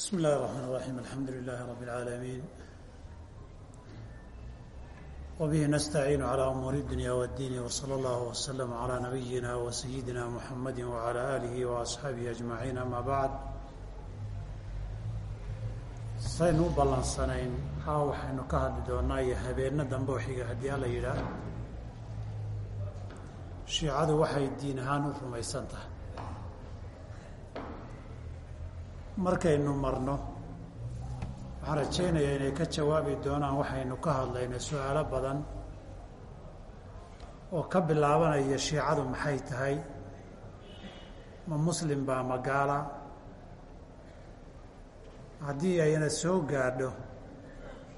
بسم الله الرحمن الرحيم الحمد لله رب العالمين وبه نستعين على أمور الدنيا والدين وصلى الله وسلم على نبينا وسيدنا محمد وعلى آله وأصحابه أجمعين أما بعد saynu u ballansanayn haa waxaynu ka hadli doonaa iyo habeenno dambe waxiga haddii alla yidhaah shiicadu waxay diin ahaan u rumaysan tahay markaynu marno. Waxaan rajaynayaa inay ka jawaabi doonaan waxaynu ka hadlayna su'aalo badan oo ka bilaabanaya shiicadu maxay tahay. Ma muslim baa ma gaala. Haddii ayna soo gaadho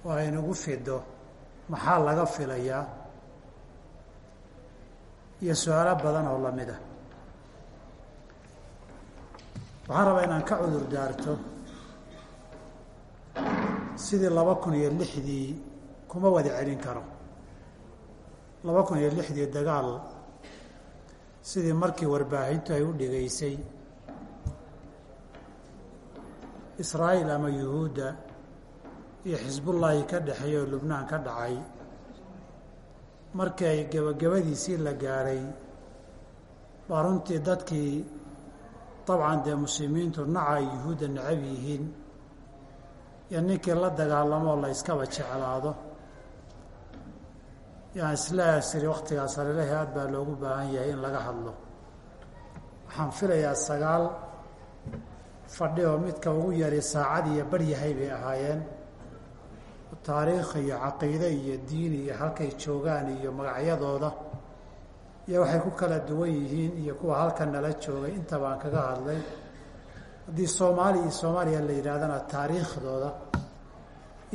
oo aynagu fido maxaa laga filayaa? Iyo su'aalo badan oo la mid ah waxaan rabaa inaan ka cudur daarto sidii laba kun iyo lixdii kuma wada celin karo. Laba kun iyo lixdii dagaal sidii markii warbaahintu ay u dhigaysay israa'iil ama yuhuudda iyo xisbullaahi ka dhexeeya oo lubnaan ka dhacay markii ay gebagabadiisii la gaadhay baa runtii dadkii dabcan dee muslimiintu naca ay yuhuudda necab yihiin. Iyo ninkii la dagaalamoo la yskaba jeclaado. Yaan isla asiri waktigaas halilahi aad baa loogu baahan yahay in laga hadlo. Waxaan filayaa sagaal fadhi oo midka ugu yari saacad iyo baryahay bay ahaayeen. Taariikh iyo caqiide iyo diin iyo halkay joogaan iyo magacyadooda iyo waxay ku kala duwan yihiin iyo kuwa halka nala joogay. Inta baan kaga hadlay haddii soomaali iyo soomaaliya la yidhahdana taariikhdooda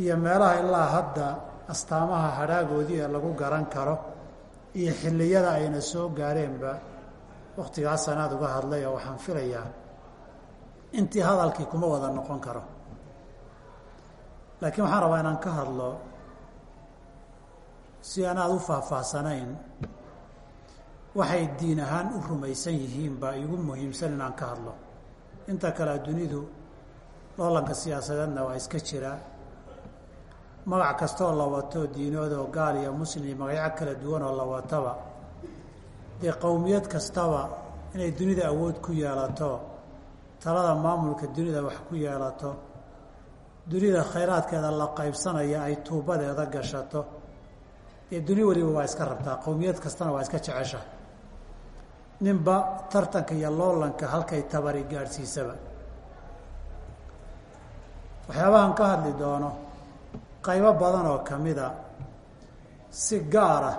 iyo meelaha ilaa hadda astaamaha hadhaagoodii ee lagu garan karo iyo xilliyada ayna soo gaareenba waktigaasaan aada uga hadlay oo waxaan filayaa intii hadalkii kuma wada noqon karo. Laakiin waxaan rabaa inaan ka hadlo si aan aada u faahfaahsanayn waxay diin ahaan u rumaysan yihiin baa igu muhiimsan inaan ka hadlo. Inta kale dunidu loolanka siyaasadeedna waa iska jiraa magac kastooo la wato diinood oo gaal iyo muslim magacyo kala duwan oo la wataba dee qowmiyad kastaba inay dunida awood ku yeelato talada maamulka dunida wax ku yeelato dunida khayraadkeeda la qaybsanaya ay tuubadeeda gashato dee duni weliba waa iska rabtaa qowmiyad kastana waa iska jecesha ninba tartanka iyo loolanka halkay tabari gaadhsiisaba. Waxyaabahan ka hadli doono qaybo badan oo kamida si gaara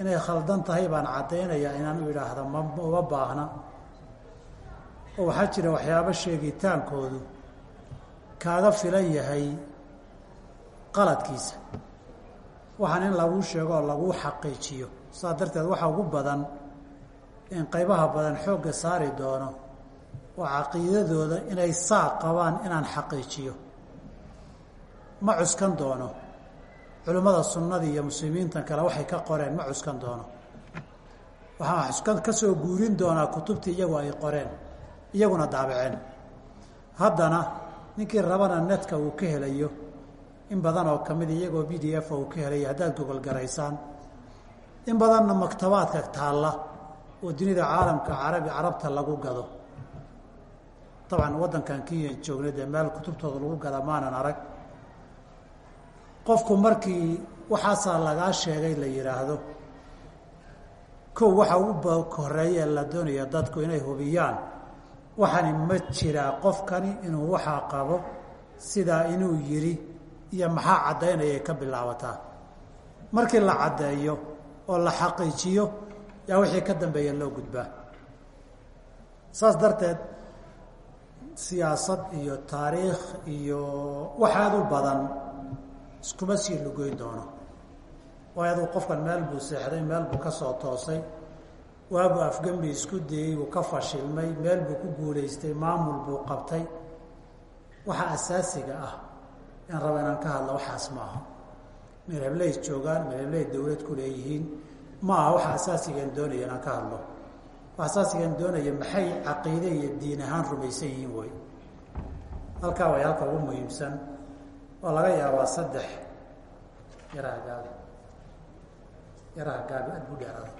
inay khaldan tahay baan caddaynayaa inaan u idhaahda ma uma baahna. Oo waxaa jira waxyaabo sheegitaankoodu kaaga filan yahay qaladkiisa. Waxaan in laguu sheego oo laguu xaqiijiyo. Saas darteed waxa ugu badan in qaybaha badan xoogga saari doono oo caqiidadooda inay saa qabaan inaan xaqiijiyo. Ma cuskan doono. Culimmada sunnada iyo muslimiintan kale waxay ka qoreen ma cuskan doono. Waxaan cuskan ka soo guurin doonaa kutubtii iyagu ay qoreen iyaguna daabaceen haddana ninkii rabana netka uu ka helayo in badan oo ka mid iyagoo b d f uu ka helayo haddaad gogol garaysaan. In badanna maktabaadka taalla oo dunida caalamka carabi carabta lagu gado. Dabcan waddankan kenyan joogna dee meel kutubtooda lagu gada maanan arag. Qofku markii waxaasaa lagaa sheegay la yidhaahdo kow waxa ugu horeeye la doonaya dadku inay hubiyaan. Waxani ma jiraa qofkani inuu waxaa qabo sidaa inuu yidhi iyo maxaa caddaynayay ka bilaabataa. Markii la caddeeyo oo la xaqiijiyo yaa wixii ka dambeeya loo gudbaa saas darteed siyaasad iyo taariikh iyo waxaad u badan iskuma sii lugoyn doono. Waayo qofkan meel buu seexday meel buu ka soo toosay waabuu afgembi isku dayey buu ka fashilmay meel buu ku guulaystay maamul buu qabtay. Waxa asaasiga ah in raba inaan ka hadla waxaas ma aha meelhebley joogaan meelhebley dawlad ku leeyihiin ma aha waxa asaasigan doonaya inaan ka hadlo. Waxa asaasigan doonaya maxay caqiide iyo diin ahaan rumaysan yihiin way? Halkaa way halka ugu muhiimsan. Oo laga yaabaa saddex yaraha gaabi yaraha gaabi aad bu dheeraada.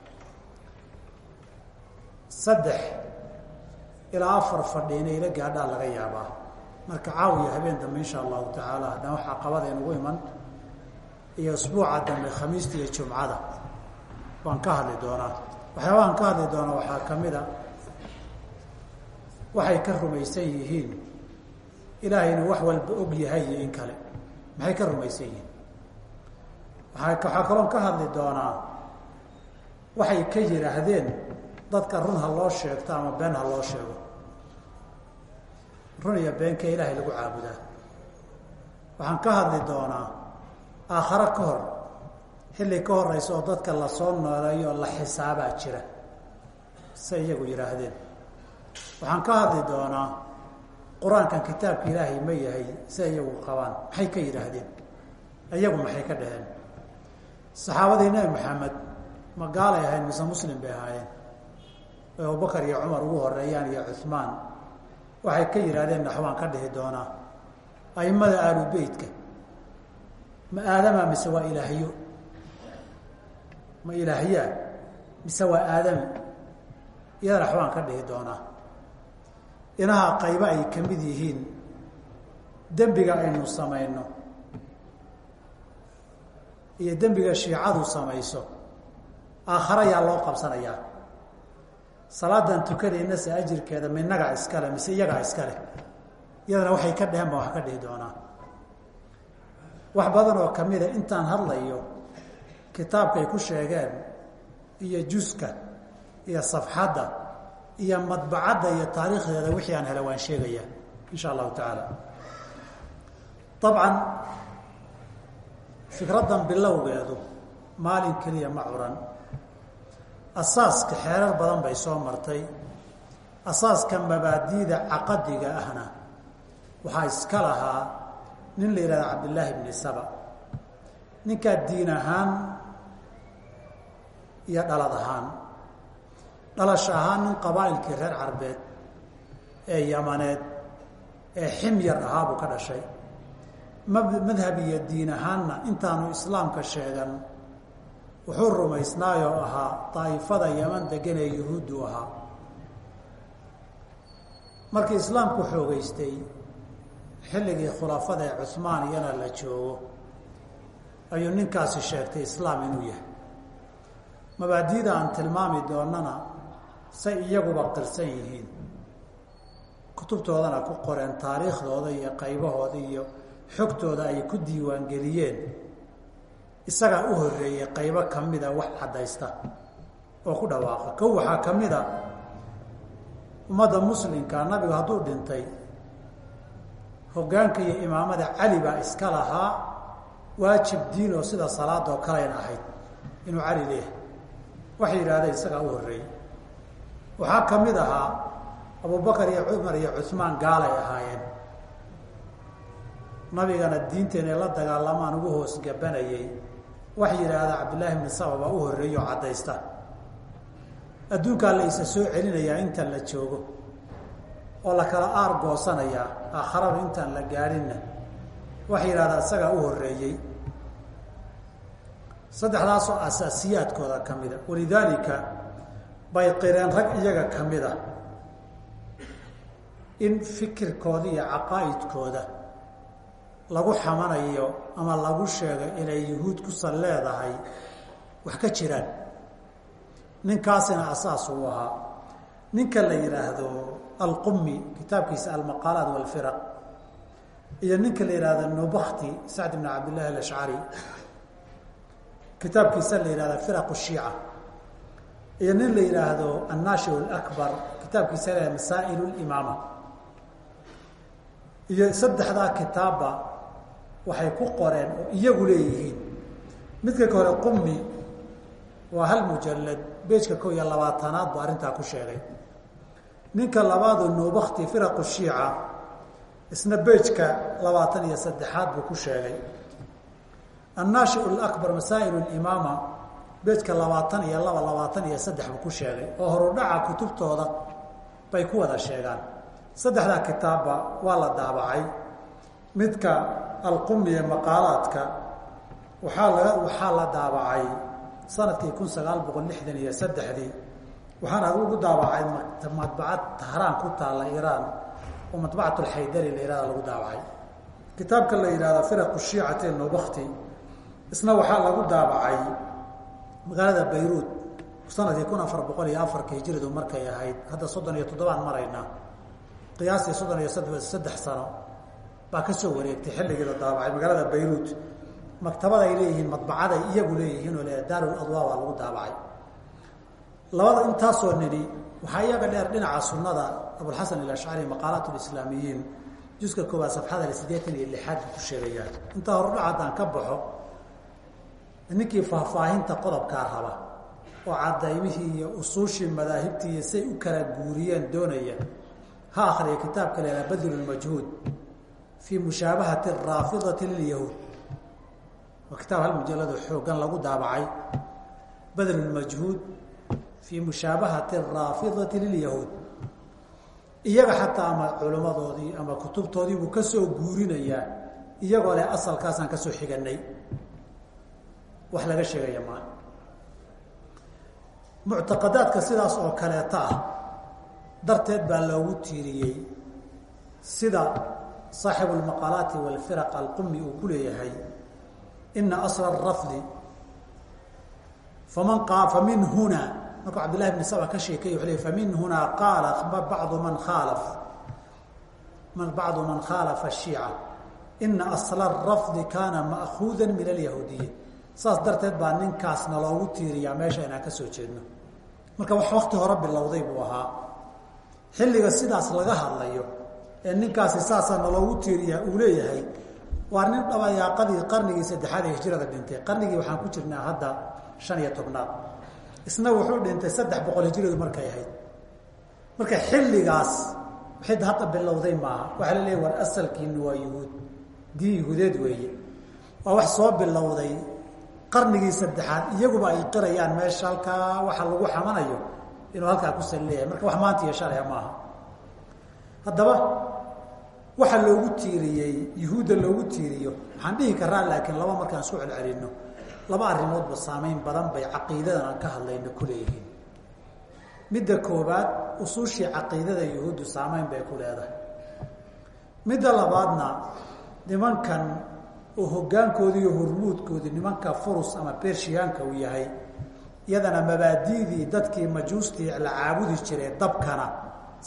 Saddex ilaa afar fadhi ila gaadhaan laga yaabaa. Marka caawiya habeen dambe insha allahu tacaala haddana waxaa qabada inugu iman iyo isbuuca dambe khamiista iyo jumcada waan ka hadli doonaa. Waxyaabahan ka hadli doonaa waxaa ka mid a waxay ka rumaysan yihiin. Ilaahay inuu wax walba og yahay iyo in kale. Maxay ka rumaysan yihiin? Waxaa kaloon ka hadli doonaa waxay ka yidhaahdeen dadka run ha loo sheegto ama been ha loo sheego. Run iyo beenka ilaahay lagu caabudaa. Waxaan ka hadli doonaa aakhare ka hor xilli ka horeysa oo dadka la soo nooleeyo oo la xisaabaa jira. Say iyagu yidhaahdeen waxaan ka hadli doonaa qur'aankan kitaabka ilaahay ma yahay siay iyagu qabaan. Maxay ka yidhaahdeen iyagu maxay ka dhaheen? Saxaabadii nebi maxamed ma gaalay ahayn mise muslim bay ahaayeen? Oy abubakar iyo cumar ugu horeeyaan iyo cuhmaan waxay ka yidhahdeen naxwaan ka dhihi doonaa. Aimada aalu beytka ma aadama mise waa ilaahyo ma ilaahyaa mise waa aadami iyada naxwaan ka dhihi doonaa. Inaha qaybo ay ka mid yihiin dembiga aynu samayno. Iyo dembiga shiicadu samayso. Aakhare yaa loo qabsanayaa salaadan tukanayna se ajirkeeda minaga iskale mise iyagaa iskale iyadana waxay ka dheheen baan wax ka dhihi doonaa. Wax badan oo kamida intaan hadlayo kitaabkay ku sheegeen iyo juska iyo safxadda iyo madbacadda iyo taariikhdeeda wixii aan hela waan sheegayaa insha allahu tacaala. Dabcan fikraddan bilowgeedu maalin keliya ma curan. Asaaska xeerar badan bay soo martay. Asaaska mabaadiida caqadiga ahna waxaa iska lahaa nin la yihahda cabdillaahi bni saba. Ninkaa diin ahaan iyo dhalad ahaan. Dhalasho ahaan nin qabaa'ilkii reer carbeed ee yamaneed ee ximyar ahaa buu ka dhashay. Madhab iyo diin ahaanna intaanu islaamka sheegan wuxuu rumaysnaayoo ahaa daa'ifada yaman degan ee yuhuuddu ahaa. Markii islaamku xoogeystay xilligii khulafada ee cusmaan iyana la joogo ayuu ninkaasi sheegtay islaam inuu yahay mabaadiida aan tilmaami doonana say iyaguba qirsan yihiin. Kutubtoodana ku qoreen taariikhdooda iyo qaybahooda iyo xogtooda ay ku diiwaangeliyeen. Isagaa u horeeyey qaybo kamida wax caddaysta oo ku dhawaaqa. Kow waxaa ka mid a ummadda muslimka nabigu hadduu dhintay hoggaanka iyo imaamada cali baa iska lahaa waajib diin oo sida salaada oo kaleyn ahayd inuu cali leeyahay waxay yidhahdeen isagaa u horreeyey. Waxaa ka mid ahaa abubakar iyo cumar iyo cuhmaan gaalay ahaayeen. Nabigana diinteena la dagaalamaan ugu hoos gabanayay. Waxay yidhaahdaa cabdillaahi bni sababa u horreeyo oo caddaysta. Adduunkaa la isa soo celinayaa intaan la joogo oo la kala aar goosanayaa aakharaba intaan la gaadhinna waxay yidhahdaa isagaa u horreeyey saddexdaasoo asaasiyaadkooda ka mida walidaalika bay qireen rag iyaga ka mid a in fikirkooda iyo caqaa'idkooda lagu xamanayo ama lagu sheegay inay yuhuud kusan leedahay wax ka jiraan. Ninkaasina asaas uu ahaa. Ninka la yidhaahdo alqumi kitaabkiisa almaqaalaat walfiraq iyo ninka la yidhahdo nubakti sacd bn cabdillahi alashcari kitaabkiisa la yihahdo firaq shiica. Iyo nin la yidhaahdo annashir اlakbar kitaabkiisa la masaa'il limaama iyo saddexdaa kitaabba waxay ku qoreen oo iyagu leeyihiin. Midka ka hore qumi waa hal mujalad beejka kow iyo labaatanaad buu arrintaa ku sheegay. Ninka labaadu nubakti firaq shiica isna beejka labaatan iyo saddexaad buu ku sheegay annaashi lakbar masaa'il limaama beejka labaatan iyo laba labaatan iyo saddex buu ku sheegay oo horudhaca kutubtooda bay ku wada sheegaan. Saddexdaa kitaabba waa la daabacay. Midka alqumi ee maqaalaadka waxaa laga waxaa la daabacay sannadkii kun sagaal boqol lixdan iyo saddexdii. Waxaana ugu daabacay madbacad tahraan ku taalla iiraan oo madbacat la yihahda lagu daabacay. Kitaabka la yidhahda firaqu shiicati nobakti isna waxaa lagu daabacay magaalada bayruud sannadkii kun afar boqol iyo afarka hijiridu markay ahayd. Hadda soddon iyo toddobaan maraynaa qiyaastii soddon iyo saddex sano baa ka soo wareegtay xilligii la daabacay magaalada bayruud maktabada ay leeyihiin madbacaday iyagu leeyihiin oo le daarul adwaa baa lagu daabacay. Labada intaasoo nidhi waxaa iyaga dheer dhinaca sunnada abulxasan alashcari maqaalaat lislaamiyiin juska koobaad safxada siddeetan iyo lixaad ku sheegayaan intaa hordhac haddaan ka baxo ninkii faahfaahinta qodobkaa raba oo cadaymihii iyo usuushii madaahibtii say u kala guuriyeen doonaya ha akriya kitaabka la yhaha badlu lmajhuud fii mushaabahati araafidati lilyahuud waa kitaab hal mujalado xoogan lagu daabacay. Badlu lmajhuud fii mushaabahati araafidati lilyahuud iyaga xataa ama culimmadoodii ama kutubtoodii buu ka soo guurinayaa iyagoo leh asalkaasaan ka soo xiganay wax laga sheegaya maa muctaqadaadka sidaas oo kaleeta ah darteed baa loogu tiiriyey sida saaxibu lmaqaalaati walfiraq alqumi uu ku leeyahay ina asra rafdi faman famin huna markuu cabdillahi bn saba ka sheekay wuxuu le famin hunaa qaala badu man khaalaf bacdu man khaalafa ashiica ina asla rafdi kaana ma'kuuda min alyahuudiya saas darteed baa ninkaasna loogu tiiriyaa meesha inaan ka soo jeedno. Marka wax wakti hore bilowday buu ahaa. Xilliga sidaas laga hadlayo ee ninkaasi saasaa naloogu tiiriyaa uu leeyahay waa nin dhabayaaqadii qarnigii saddexaad ee hijrada dhintay. Qarnigii waxaan ku jirnaa hadda shan iyo tobnaad. Isna wuxuu dhintay saddex boqol hijradu markay ahayd. Marka xilligaas waxid hadda bilowday maaha. Waxaa la war asalkiinu waa yuhuud. Diin yuhuudeed weeye. Waa wax soo bilowday qarnigii saddexaad iyaguba ay qirayaan meesha halkaa waxa lagu xamanayo inuu halkaa ku sal leeyahay. Marka wax maanta iyo maaha. Haddaba waxa loogu tiiriyey yuhuudda loogu tiiriyo waxaan dhihi karaa laakiin laba markaan isku celcelinno. Laba arrimoodba saameyn badan bay caqiidadan aan ka hadlayno ku leeyihiin. Midda koobaad usuushii caqiidada yuhuuddu saameyn bay ku leedahay. Midda labaadna nimankan oo hoggaankoodi iyo hormuudkoodi nimanka furus ama bershiyaanka uu yahay iyadana mabaadi'dii dadkii majuustii la caabudi jiray dabkana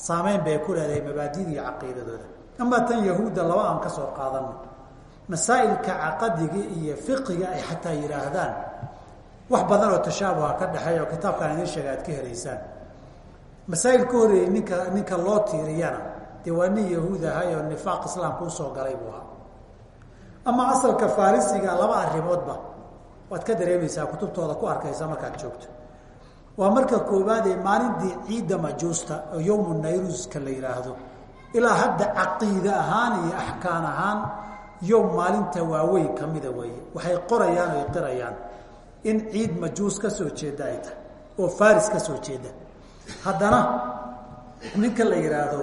saameyn bay ku leedahay mabaadidii caqiidadooda. Amaa tan yahuudda laba aan ka soo qaadano masaa'ilka caqadiga iyo fiqiga ay xataa yidhaahdaan wax badan oo tashaabuha ka dhexeeya oo kitaabkaan idiin sheega aad ka helaysaan. Masaa'il ka horeeyey ninka ninka loo tiiriyana dee waa nin yahuud ahay oo nifaaq islaamka u soo galay buu ahaa ama asalka farisiga laba arrimoodba waad ka dareemaysaa kutubtooda ku arkaysa markaad joogto. Waa marka koowaad ee maalintii ciidda majuusta oo yowmu nayruuska la yidhaahdo ilaa hadda caqiide ahaan iyo axkaan ahaan yowm maalinta waaweyn ka mida weeye. Waxay qorayaan oo ay qirayaan in ciid majuus ka soo jeeda ay tahay oo faris ka soo jeeda. Haddana ninka la yidhaahdo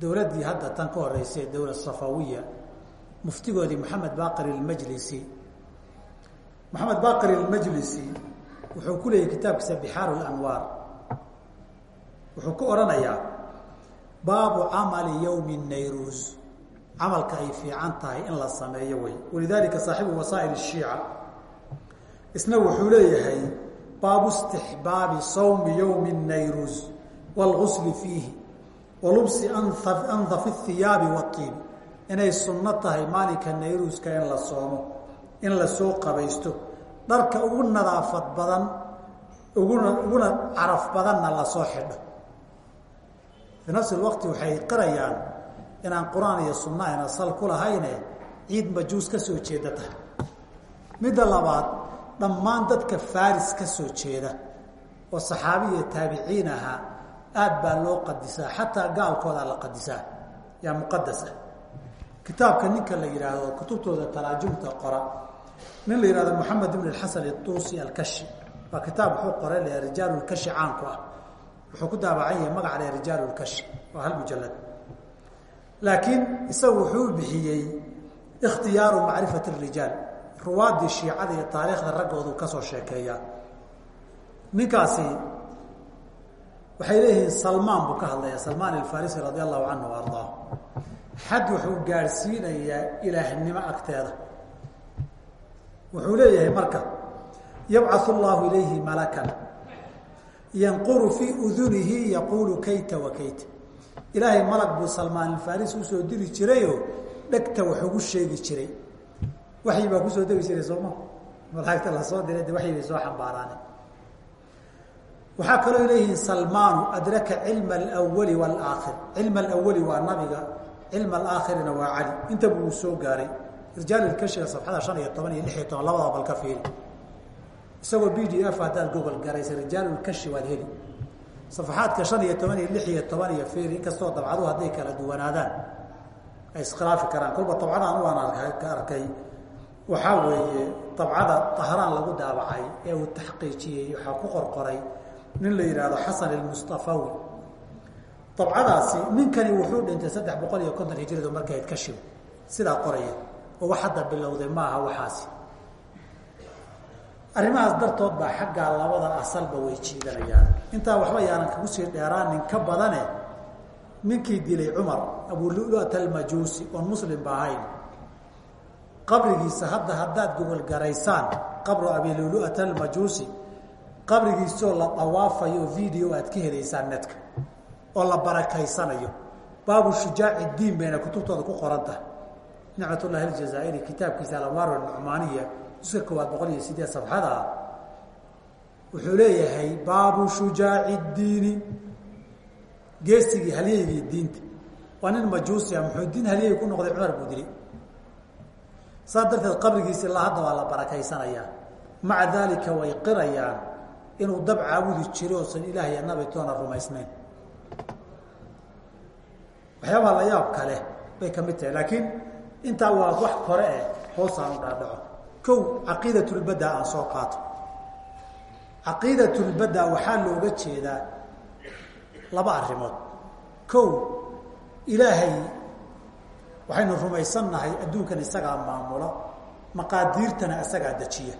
dowladdii hadda tan ka horeysay dowlad safawiya muftigoodii maxamed baqir ilmajlisi maxamed baqir ilmajlisi wuxuu ku leeyahy kitaabkiisa bixaaru lanwaar wuxuu ku odhanayaa baabu camali yowmi nayruus camalka ay fiican tahay in la sameeyo wey walidalika saaxibu wasaa'il shiica isna wuxuu leeyahay baabu istixbaabi sawmi yowmi nayruus wاlgusli fiihi wa lubsi andafi اhiyaabi wاiib inay sunno tahay maalinka nayruuska in la soomo in la soo qabaysto. Dharka ugu nadaafad badan uguna uguna caraf badanna la soo xidho. Fii nafsi lwaqti waxay qirayaan inaan qur'aan iyo sunna ayna sal ku lahayne ciid majuus ka soo jeeda tahay. Midda labaad dhammaan dadka faris ka soo jeeda oo saxaabi iyo taabiciin ahaa aad baa loo qadisaa xataa gaalkoodaa la qadisaa. Yaa muqadasa kitaabka ninka la yidhaahdo kutubtooda taraajumta qora. Nin la yihahdo moxamed ibn xasan ituusi alkashi. Waa kitaab wuxuu qoray le rijaalu lkashi caanku ah. Wuxuu ku daabacan yahay magaca le rijaalu lkashi waa hal mujalad laakiin isagu wuxuu bixiyey ikhtiyaaru macrifati rijaal. Ruwaadii shiicada iyo taariikhda raggoodu ka soo sheekeeyaa ninkaasi waxay leeyihiin salmaan buu ka hadlaya salmaan alfarisi radi allahu canhu ardaa xad wuxuu gaadhsiinayaa ilaahnimo agteeda. Wuxuu leeyahay marka yabcau llahu ilayhi malakan yanquru fii udunihi yaquulu kayta wa kayta ilaahay malag buu salmaan alfarisi u soo diri jirayoo dhegta wax ugu sheegi jiray. Waxyi baa ku soo degi jiray sooma malaagta la soo diray de waxyi soo xambaaraane waxaa kaloo leeyihiin salmaanu adraka cilma alwali waalaakhir cilma alawali waa nabiga cilma alaakhirina waa cali. Intaba uu soo gaaray. Rijaal ilkashiga safxada shan iyo iyo lix iyo toban labadaba bal ka fiiri. Isagoo b d f haddaad gogol garaysa rijaalulkashi waad heli. Safaxaadka shan iyo iyo lix iyo fiiri inkastoo dabcaduhu hadday kala duwanaadaan ay iskhilaafi karaan. Kolba dabcadaan waan arkay waxaa weeye dabcada tahraan lagu daabacay ee uu taxqiijiyey waxaa ku qorqoray nin la yidhaahdo xasan ilmustafawi dabcadaasi ninkani wuxuu dhintay saddex boqol iyo konton hijradu markayd ka shib sidaa qoraya. Oo wax hadda bilowday maaha waxaasi. Arrimahaas dartood baa xaggaa labada asalba way jiidanayaan. Intaa waxba yaanan kagu sii dheeraanin ka badane ninkii dilay cumar abululat almajuusi oon muslimba ahayn. Qabrigiisa hadda haddaad gogol garaysaan qabru abiluluat almajuusi qabrigiisoo la dawaafayo video aad ka helaysaan netka oo la barakaysanayo. Baabu shujaaci diin bayna kutubtooda ku qoran tahay nicmat llahi aljazaa'iri kitaabkiisa alamwaar nucmaaniya juska koowaad boqol iyo sideed sabxada ah wuxuu leeyahay baabu shujaaci diini. Geesigii halyeygii diinta. Waa nin majuusi ah muxuu diin halyey ku noqday cumar buu dili saas darteed qabrigiisi ilaa hadda waa la barakaysanayaa. Maca daalika way qirayaan inuu dab caabudi jiro oosan ilaah iyo nabi toona rumaysnayn waxyaabaha la yaab kale bay ka mid tahay. Laakiin intaa waa wax kore eh hoosaan u dhaadhaco. Kow caqiidatulbada aan soo qaato. Caqiidatulbada waxaa looga jeedaa laba arrimood. Kow ilaahay waxaynu rumaysannahay adduunkan isagaa maamula maqaadiirtana isagaa dejiya.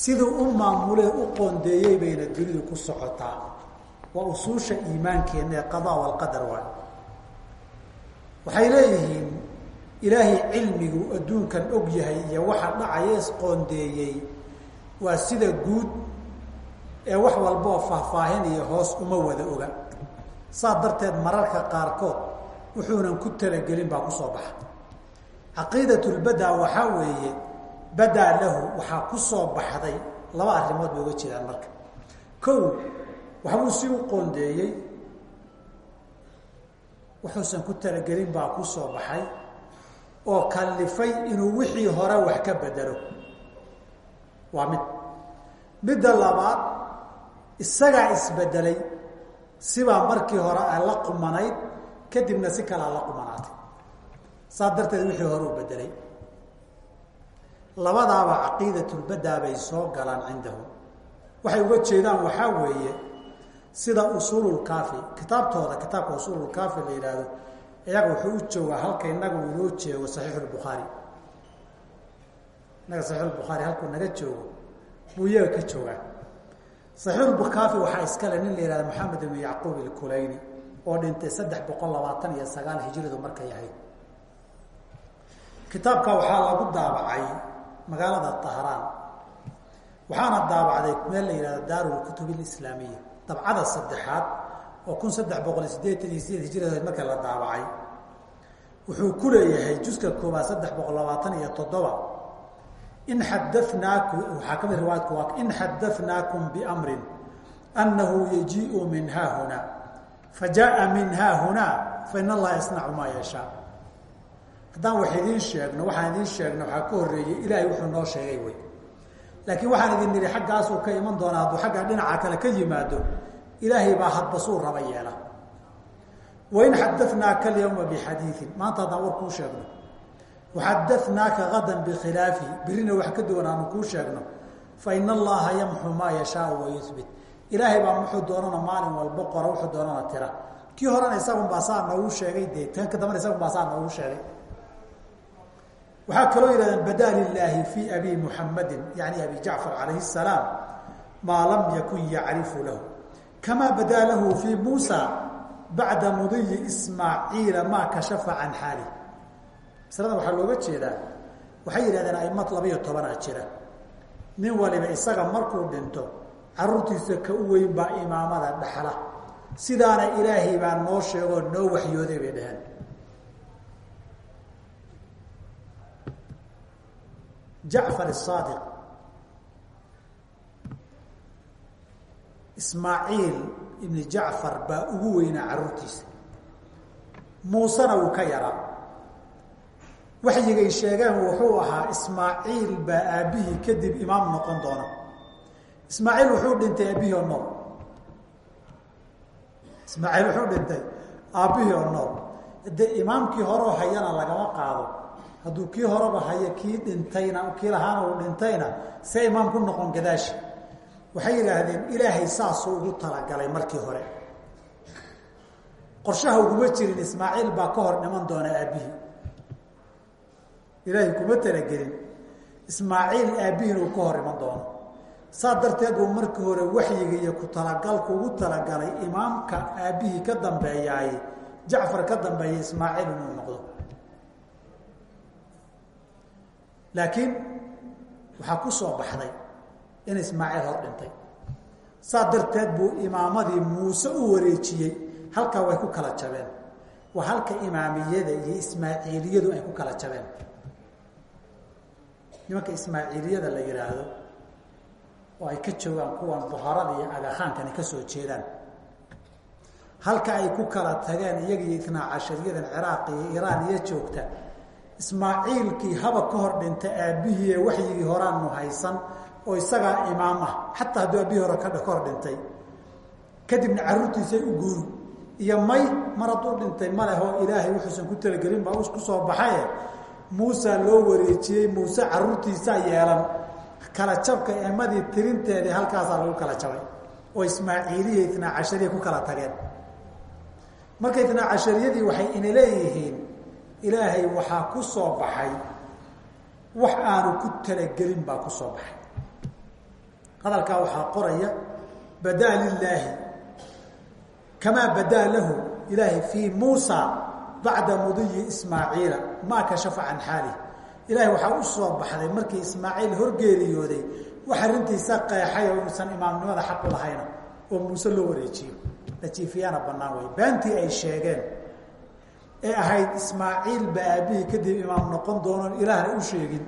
Siduu u maamulee u qoondeeyey bayna dunidu ku socotaa. Waa usuusha iimaankeenna ee qadaa walqadar waay waxay leeyihiin ilaahay cilmigu adduunkan og yahay iyo waxa dhacaya isqoondeeyey waa sida guud ee wax walboo faahfaahinaya hoos uma wada oga. Saa darteed mararka qaarkood wuxuunan ku talagelin baa ku soo baxa. Caqiidatulbadaa waxaa weeye badaa lahu waxaa ku soo baxday laba arrimood bay uga jeedaan marka. Kow waxbuu si u qoondeeyey wuxuusan ku talagelin baa ku soo baxay oo kallifay inuu wixii hore wax ka bedelo. Waa mid. Midda labaad isagaa isbedelay sibaa markii hore ay la qumanayd kadibna si kalea la qumanaatay saa darteed wixii hore u bedelay. Labadaaba caqiidatulbadaa bay soo galaan cindahum waxay uga jeedaan waxaa weeye sida usuululkaafi kitaabtooda kitaabka usuululkaafi la yidhaahdo iyaga wuxuu u joogaa halka inaga uu inoo jeego saxiixulbukhaari inaga saxiixulbukhaari halkuu naga joogo buu iyaga ka joogaa. Saxiixulbukaafi waxaa iskale nin la yihahda maxamed ibnu yacquub ilkulayni oo dhintay saddex boqol labaatan iyo sagaal hijiridu markay ahayd. Kitaabka waxaa lagu daabacay magaalada tahraan waxaana daabacday meel la yihahdo daarulkutub alislaamiya dabcada saddexaad oo kun saddex boqol sideetan iyo sideed hijiradeed marka la daabacay wuxuu ku leeyahay juska koobaad saddex boqol labaatan iyo toddoba in xadahnaaku waxaa ka mid riwaayadku waa in xadahnaakum biamrin annahu yajiiu min haahuna fajaءa min haahuna fain allaha yasnacu maa yashaa. Haddaan wax idiin sheegno waxaan idiin sheegno waxaa ka horreeyey ilaahay wuxuu noo sheegay wey laakiin waxaan idin nidhi xaggaasuu ka iman doonaa hadduu xaggaa dhinaca kale ka yimaado ilaahay baa hadbasuu raba yeela. Wain xadanaaka alyawma bixadiiin maanta haddaan war kuu sheegno. Waxadanaaka gadan bikhilaafihi birina wax ka duwan aanu kuu sheegno. Fa allaha yamxu maa yashaau wayubit ilaahay baa wuxuu doonana maalin walba qora wuxuu doonana tira. Kii horena isagun saa noogu sheegay dee tanka dambana isagun saa noogu sheegay waxaa kaloo yidhahdeen bada lilaahi fi abi muxamadin yani abi jacfar calayhi salaam maa lam yakun yacrifu lahu. Kamaa badaa lahu fii muusa bacda mudiyi ismaaciila maa kashafa can xaalih masalada waxaa looga jeedaa waxay yidhahdeen aimad labaiyo tobanaa jira. Nin waliba isaga markuu dhinto caruurtiisa ka u weyn baa imaamada dhaxla. Sidaana ilaahay baa noo sheegoo noo waxyooday bay dhaheen jacfar asaadiq ismaaciil ibni jacfar baa ugu weynaa carruurtiisa muusena wuu ka yaraa. Waxyigay sheegeen wuxuu ahaa ismaaciil baa aabbihii kadib imaam noqon doona. Ismaaciil wuxuu dhintay aabbihii oo nool. Ismaaciil wuxuu dhintay aabbihii oo nool. De imaamkii horeo hayana lagama qaado hadduu kii horeba hayo kii dhintayna kii lahaana uu dhintayna see imaam ku noqon gadaashi. Waxay yidhaahdeen ilaahay saasuu ugu talagalay markii hore. Qorshaha uguma jirin ismaaciil baa ka hor dhiman doona aabbihii. Ilaahay kuma talagelin. Ismaaciil aabbihiin uu ka hor iman doono. Saa darteed buu markii hore waxyiga iyo ku ugu talagalay imaamka aabbihii ka dambeeyaay jacfar ka dambeeya ismaaciil inuu laakiin waxaa ku soo baxday in ismaaciil hor dhintay. Saa darteed buu imaamadii muuse u wareejiyey halkaa way ku kala jabeen. Waa halka imaamiyada iyo ismaaciiliyadu ay ku kala jabeen. Nimanka ismaaciiliyada la yidhaahdo oo ay ka joogaan kuwan buharada iyo agakaankani ka soo jeedaan. Halka ay ku kala tageen iyagiyo itnaa cashariyadan ciraaq iyo iraan iyo joogta ismaaciilkii haba ka hor dhinta aabbihii ee waxyigii horaanu haysan oo isagaa imaam ah xataa hadduu aabbihii hore ka hor dhintay. Kadibna carruurtiisay u guuri iyo may mar hadduu dhintay malehoo ilaahay wuxuusan ku talagelin baa ku soo baxaye muusa loo wareejiyey muuse carruurtiisaa yeelan. Kala jabka emadii tirinteedii halkaasaa lagu kala jabay. Oo ismaaciiliya itnaa cashariya ku kala tageen. Marka itnaa cashariyadii waxay ina leeyihiin ilaahay waxaa ku soo baxay. Wax aanu ku talagelin baa ku soo baxay. Hadalkaa waxaa qoraya badaa lilaahi kamaa badaa lahu ilaahay fii muusa bacda mudiyi ismaaciila maa kashafa can xaalih ilaahay waxaa u soo baxday markii ismaaciil horgeeriyooday wax arrintiisa qeexay oo uusan imaamnimada xaqu lahayna oo muuse loo wareejiyo. Najiifiyaana bannaan wey beentii ay sheegeen ee ahayd ismaaciil baa aabbihii kadib imaam noqon doonoon ilaahna u sheegin.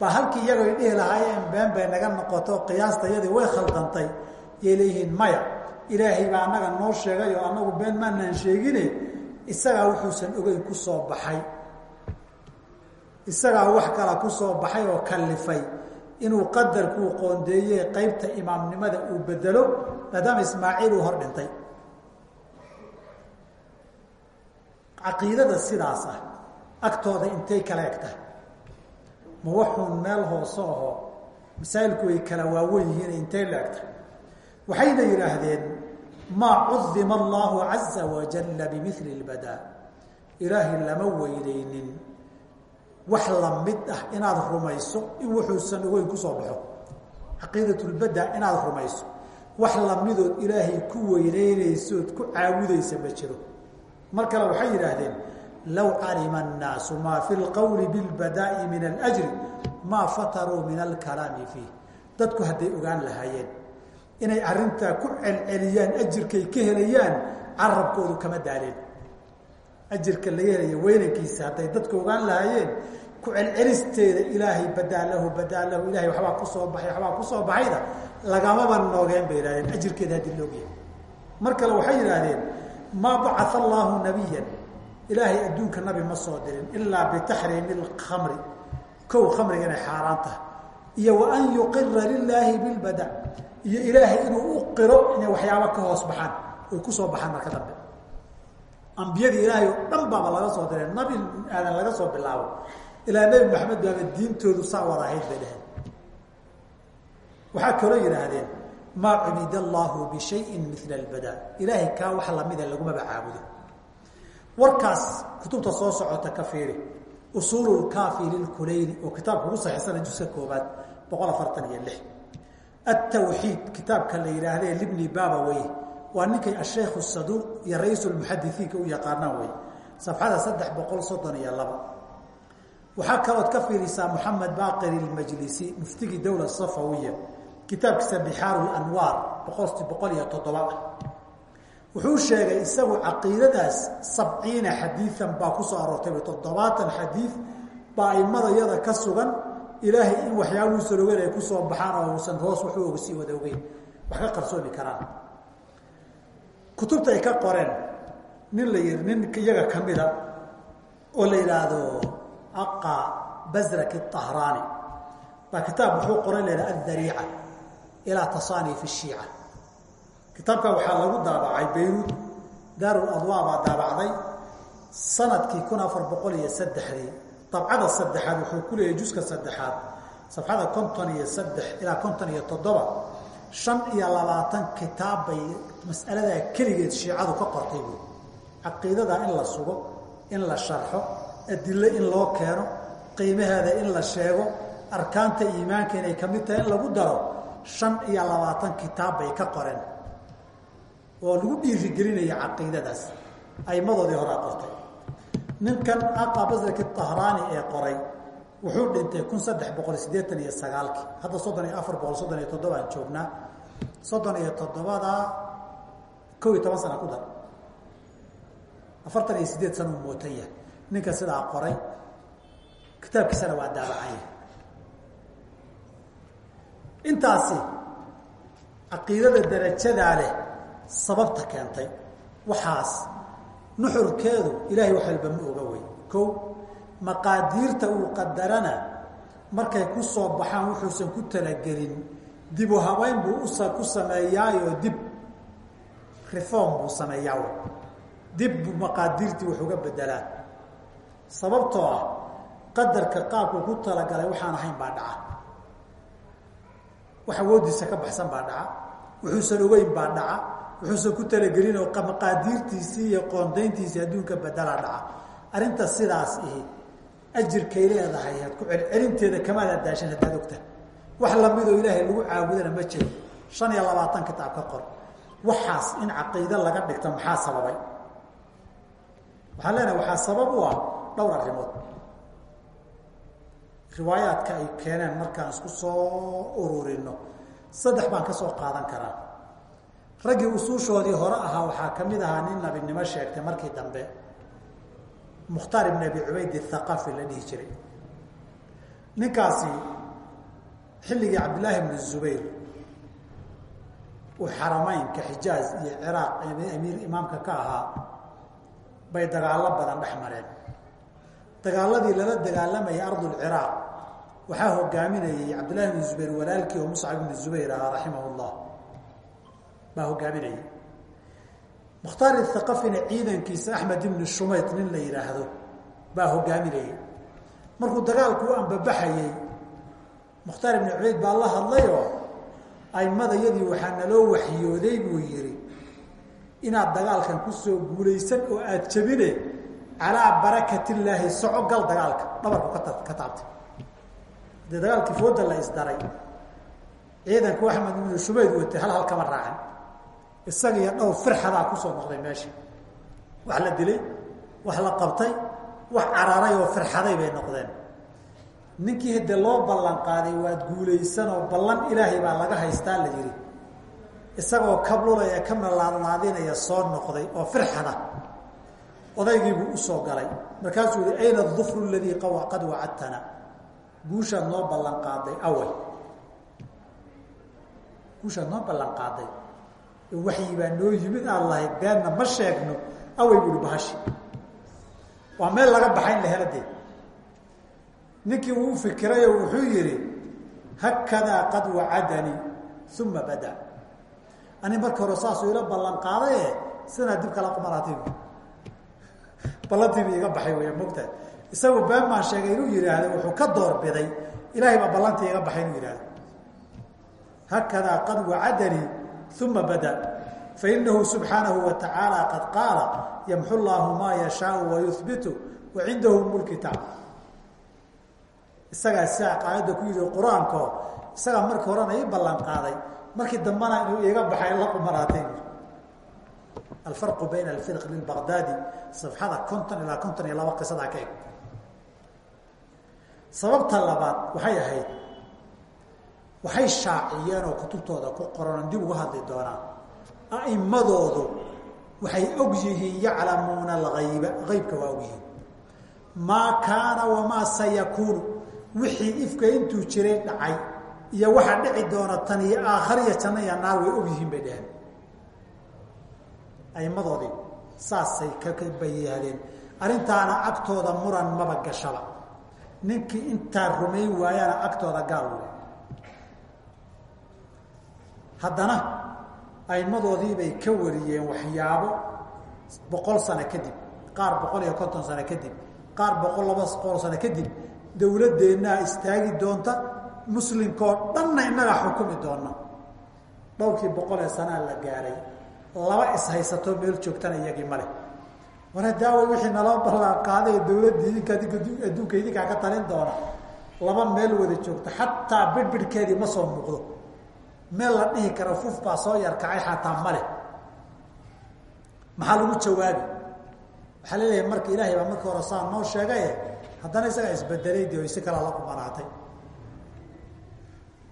Baa halkii iyagoy dhihi lahaayeen been bay naga noqoto qiyaasta yadii way khaldantay yay leeyihiin maya ilaahay baa annaga noo sheegay oo annagu been maanaan sheegine isagaa wuxuusan ogeyn ku soo baxay. Isagaa wax kala ku soo baxay oo kallifay. Inuu qadarkuu qoondeeye qeybta imaamnimada uu bedelo maadaama ismaaciil uu hor dhintay caqiidada sidaas ah agtooda intay kala eg ma waxuun meel hoose ahoo masaa'ilku way kala waawen yihiin intay la eg waxayna yidhaahdeen maa cudima allahu caza wajalla bimili lbadaa ilaahay lama weyneynin wax la mid ah inaad rumayso in wuxuusan ogeyn ku soo baxo caqiidatulbada inaad rumayso. Wax lamidood ilaahay ku weyneynaysood ku caabudaysa ma jiro mar kale waxay yidhaahdeen low calima annaasu maa fi lqowli bilbadaa'i min alajri maa fataruu min alkalaami fiih. Dadku hadday ogaan lahaayeen inay arrintaa ku celceliyaan ajirkay ka helayaan carabkoodu kama daaleen ajirka laga helaya weynankiisa hadday dadku ogaan lahaayeen ku celcelisteeda ilaahay badaa lahu ilahay waxbaa ku soo baxay waxbaa ku soo baxayda lagamaba noogeen bay yihahdeen ajirkeeda haddii loogyahay mar kale waxay yidhaahdeen maa bacaa allaahu nabiyan ilaahay adduunka nabi ma soo dirin ilaa bitaxriimi lkamri kow khamriga inay xaaraan tahay. Iyo wa an yuqira lilaahi bilbada. Iyo ilaahay inuu u qiro inay waxyaaba ka hoos baxaan oy ku soo baxaan marka dambe. Ambiyadii ilaahay oo dhan baaba laga soo diray nabi aadan laga soo bilaabo. Ilaa nebi maxamed baaba diintoodu saa wada ahayd bay dheheen waxaa kaloo yidhaahdeen maa cubid allahu bishayin mila albada ilaahay kaa wax lamida lagumaba caabudo warkaas kutubta soo socota ka fiiri. Usuulu lkaafi lilkulayni oo kitaabka ugu saxiixsana juska koobaad boqol afartan iyo lix. Atawxiid kitaabka la yidhaahde libni baba wey waa ninkay asheikh saduuq iyo ra'iisu lmuxadisiinka u yaqaanaan wey safxada saddex boqol soddon iyo laba. Waxaa kalood ka fiirisaa moxamed baqir ilmajlisi muftigii dowla safawiya kitaabkiisa bixaaru lanwaar boqol boqol iyo toddoba. Wuxuu sheegay isagu caqiidadaas sabciina xadiian baa ku soo aroortay toddobaatan xadiid baa aimadayada ka sugan. Ilaahay in waxyaabuusan ogeyn ay ku soo baxaan oo uusan hoos waxu og sii wada wax ka qarsoomi karaan. Kutubta ay ka qoreen nin la yii nin iyaga kamida oo la yidhaahdo aqa basraki ahraani baa kitaab wuxuu qoray la yidhah adariica ilaa tasaaniif shiica. Kitaabka waxaa lagu daabacay bayruud daarul adwaa baa daabacday sannadkii kun afar boqol iyo saddexdii. Dabcada saddexaad wuxuu ku leeyahay juska saddexaad safxada konton iyo saddex ilaa konton iyo toddoba. Shan iyo labaatan kitaab bay mas'aladaa keligeed shiicadu ka qortay buui caqiidada in la sugo in la sharxo adilo in loo keeno qiimaheeda in la sheego arkaanta iimaanka inay ka tahay in lagu daro shan iyo labaatan kitaab bay ka qoreen oo lagu dhiirigelinaya caqiidadaas. Aimadoodii horaa qortay. Ninkan aqa basraki tahraani ee qoray wuxuu dhintay kun saddex boqol siddeetan iyo sagaalkii. Hadda soddon iyo afar boqol soddon iyo toddoba aan joognaa. Soddon iyo toddobada kow iyo toban sana ku dar. Afartan iyo siddeed sana uu mootan yahay ninka sidaa qoray. Kitaabkiisana waa daabacanya intaasi caqiidada darajadaa leh sababta keentay. Waxaas nuxurkeedu ilaahay wax walba ma oga wey ko maqaadiirta uu qadarana markay ku soo baxaan wuxuusan ku talagelin dibu habeyn buu usa ku sameeyaayoo dib reform buu sameeyaa dib buu maqaadiirtii wax uga bedelaa sababtoo ah qadarka qaabkuu ku talagalay waxaan ahayn baa dhaca wax awoodiisa ka baxsan baa dhaca. Wuxuusan ogeyn baa dhaca. Wuxuusan ku talagelin oo maqaadiirtiisii iyo qoondayntiisii adduunka bedelaa dhaca. Arrinta sidaas ihi ajirkay leedahay had ku celcelinteeda kamaad adaashan haddaad ogta wax lamidoo ilaahay lagu caabudana ma jiro shan iyo labaatan kitaab ka qor. Waxaas in caqiide laga dhigto maxaa sababay? Waxaan leenahay waxaa sabab u ah dhowr arrimood riwaayaadka ay keeneen markaan isku soo ururino saddex baan ka soo qaadan karaa. Raggii usuushoodii hore ahaa waxaa ka mid ahaa nin nabinimo sheegtay markii dambe. Mukhtaar ibn abi cubayd athaqafi la dhihi jiray. Ninkaasi xilligii cabdillaahi ibn zubayr uu xarameynka xijaaz iyo ciraaq amiir imaamka ka ahaa bay dagaallo badan dhex mareen. Dagaaladii lala dagaalamayay ardulciraaq waxaa hogaaminayay cabdillahi ibn zubayr walaalkii oo muscab ibn zubayr ahaa raximah llah baa hogaaminayay. Mukhtaar athaqafina ciidankiisa axmed ibni shumayt nin la yidhaahdo baa hogaaminayay. Markuu dagaalku u ambabaxayey mukhtaar ibni cubayd baa la hadlayoo aimadayadii waxaa naloo waxyooday buu yidhi. Inaad dagaalkan ku soo guulaysan oo aada jabine calaa barakat illaahi soco gal dagaalka. Dhabarku ka taabtay dee dagaalkii fooda la isdaray ciidanku axmed ibnu shumayd watay hal hal kama raacin isaga iyo dhowr firxadaa ku soo noqday meesha wax la dilay wax la qabtay wax cararay oo firxaday bay noqdeen. Ninkii hade loo ballan qaaday waad guulaysanoo ballan ilaahay baa laga haystaa la yidhi. Isagoo kablulaya ka malaadnaadinaya soo noqday oo firxada odaygiibuu u soo galay. Markaasuu yihi ayna adufru aladii qad wacadtana guushaad noo ballan qaaday away guushaad noo ballan qaaday waxyi baa noo yimid aad lahayd beenna ma sheegno away buui bahashi. Waa meel laga baxay in la hela dee. Ninkii wuu fikirayoo wuxuu yihi hakadaa qad wacadanii uma bada. Ani marka hore saasuu ila ballan qaadaye sidanaa dib kala qumalaatay ballantiibu iga baxay wey mogtahay isagu been sheegay inuu yidhaahdo wuxuu ka doorbiday ilaahay baa ballantii iga baxay inuu yidhahdo hakadaa qad wacadanii uma bada. Fainahu subxaanahu wa qad qaala yamxu llaahu maa yashaau wayuhbitu wa mulkitaab isagaa sidaa qaayadda ku yidhi qur'aanko isagaa markii horena ii ballan qaaday markii dambana inuu iiga baxay la qumanaatay alfarqu bayna alfirq lilbaqdaadi safxada konton ilaa konton iyo laba qisadaa ka eg sababta labaad waxay ahayd waxay shaaciyeen oo kutubtooda ku qoran dib uga hadli doonaan. A'imadoodu waxay og yihiin yaclamuuna algayba aybka waa og yihiin. Maa kaana wamaa sayakuunu wixii ifka intuu jiray dhacay iyo waxa dhici doona tan iyo aakhariya janno iyo naar way og yihiin bay dheheen aimadoodii saasay kabay yihahdeen arrintaana agtooda muran maba gashaba ninkii intaa rumayn waayana agtooda gaal wey haddana aimadoodiibay ka wariyeen waxyaabo boqol sano kadib qaar boqol iyo konton sano kadib qaar boqol laba boqol sano kadib dowladeennaa istaagi doonta muslimkaoo dhanna innagaa xukumi doona dhowrkii boqol ee sanaa la gaaray laba ishaysato meel joogtana iyagii male war daawa wixii naloo ballan qaaday idinka adduunka idinkaa ka talin doona. Laba meel wada joogta xataa bidhbidhkeedii ma soo muuqdo. Meel la dhihi karo fuf baa soo yarkacay xataa male maxaa lagu jawaabi waxaa leeyahay marka ilaahay baa markii hore saa noo sheegaye haddana isagaa isbedelay de si kalaa la kumanaatay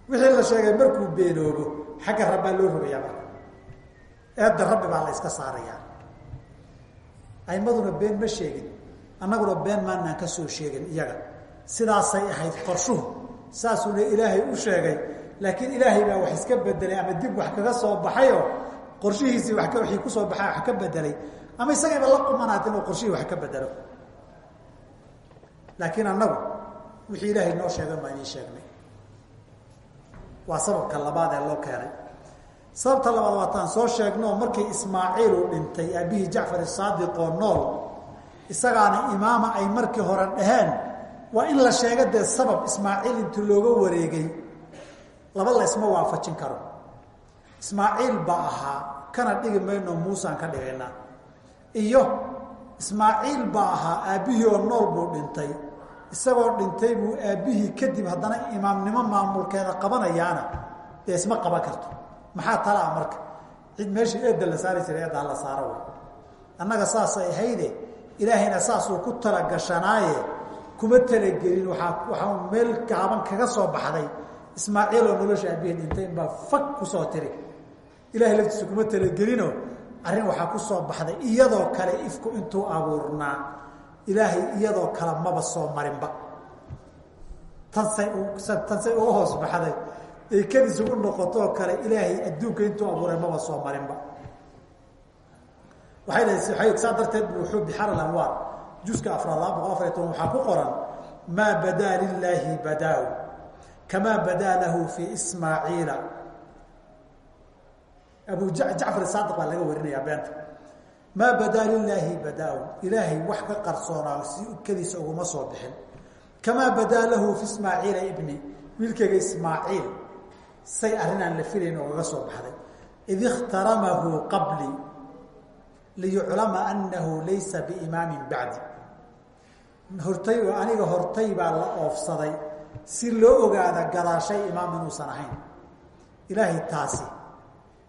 wixii la sheegay markuu beenoobo xagga rabbaa loo rogayaa marka. Eedda rabbi baa la iska saarayaa aimaduna been ma sheegin. Annaguna been maanaan ka soo sheegin iyaga. Sidaasay ahayd qorshuhu. Saasuuna ilaahay u sheegay. Laakiin ilaahay baa wax iska bedelay ama dib wax kaga soo baxayoo qorshihiisii wii ku soo baxay wax ka bedelay. Ama isagayba la qumanaata inuu qorshihii wax ka bedelo. Laakiin annagu wixii ilaahay noo sheegan baa inii sheegnay. Waa sababka labaad ee loo keenay sababta labaad waataan soo sheegno markii ismaaciil uu dhintay aabihii jacfar isaadiq oo nool. Isagaana imaama ay markii hore dhaheen. Waa in la sheega dee sabab ismaaciil intii looga wareegay. Laba laysma waafajin karo. Ismaaciil baa ahaa kana dhigi mayno muusaan ka dhigaynaa iyo ismaaciil baa ahaa aabbihii oo nool buu dhintay. Isagoo dhintay buu aabbihii kadib haddana imaamnimo maamulkeeda qabanayaana dee isma qaban karto maxaa talaa marka? Cid meeshii eedda la saari jiray eedda hala saaro way. Annaga saasay ahayde ilaahayna saasuu ku talagashanaaye kuma talagelin waaa waxaa meel gaaban kaga soo baxday. Ismaaciil oo nolosha aabihii dhintay inbaa fag ku soo tiri. Ilahay laftiisa kuma talagelinoo arrin waxaa ku soo baxday. Iyadoo kale ifku intuu abuurnaa ilaahay iyadoo kale maba soo marinba. Tansay tansay uga hoos baxday ay kadis ugu noqotoo kale ilaahay adduunka intuu abuuray maba soo marinba. Waay saa darteed buuxuu bixar alamwaar juska afraad laba boqol afariy toban waxaa ku qoran maa badaa lilaahi badaa kamaa badaa lahu fii ismaaciila. Abu jacfar saadiq baa laga warinayaa beenta. Maa badaa lilaahi badaa ilaahay wax qarsoonaa si kadiisa uguma soo bixin. Kamaa badaa lahu fi ismaaciila ibni wiilkayga ismaaciil say arrinaan la filayn oogaga soo baxday. Id ikhtaramahu qablii liyuclama anahu laysa biimaamin bacdi. Hortay aniga hortay baa la oofsaday si loo ogaada gadaashay imaam inuusan ahayn. Ilaahay taasi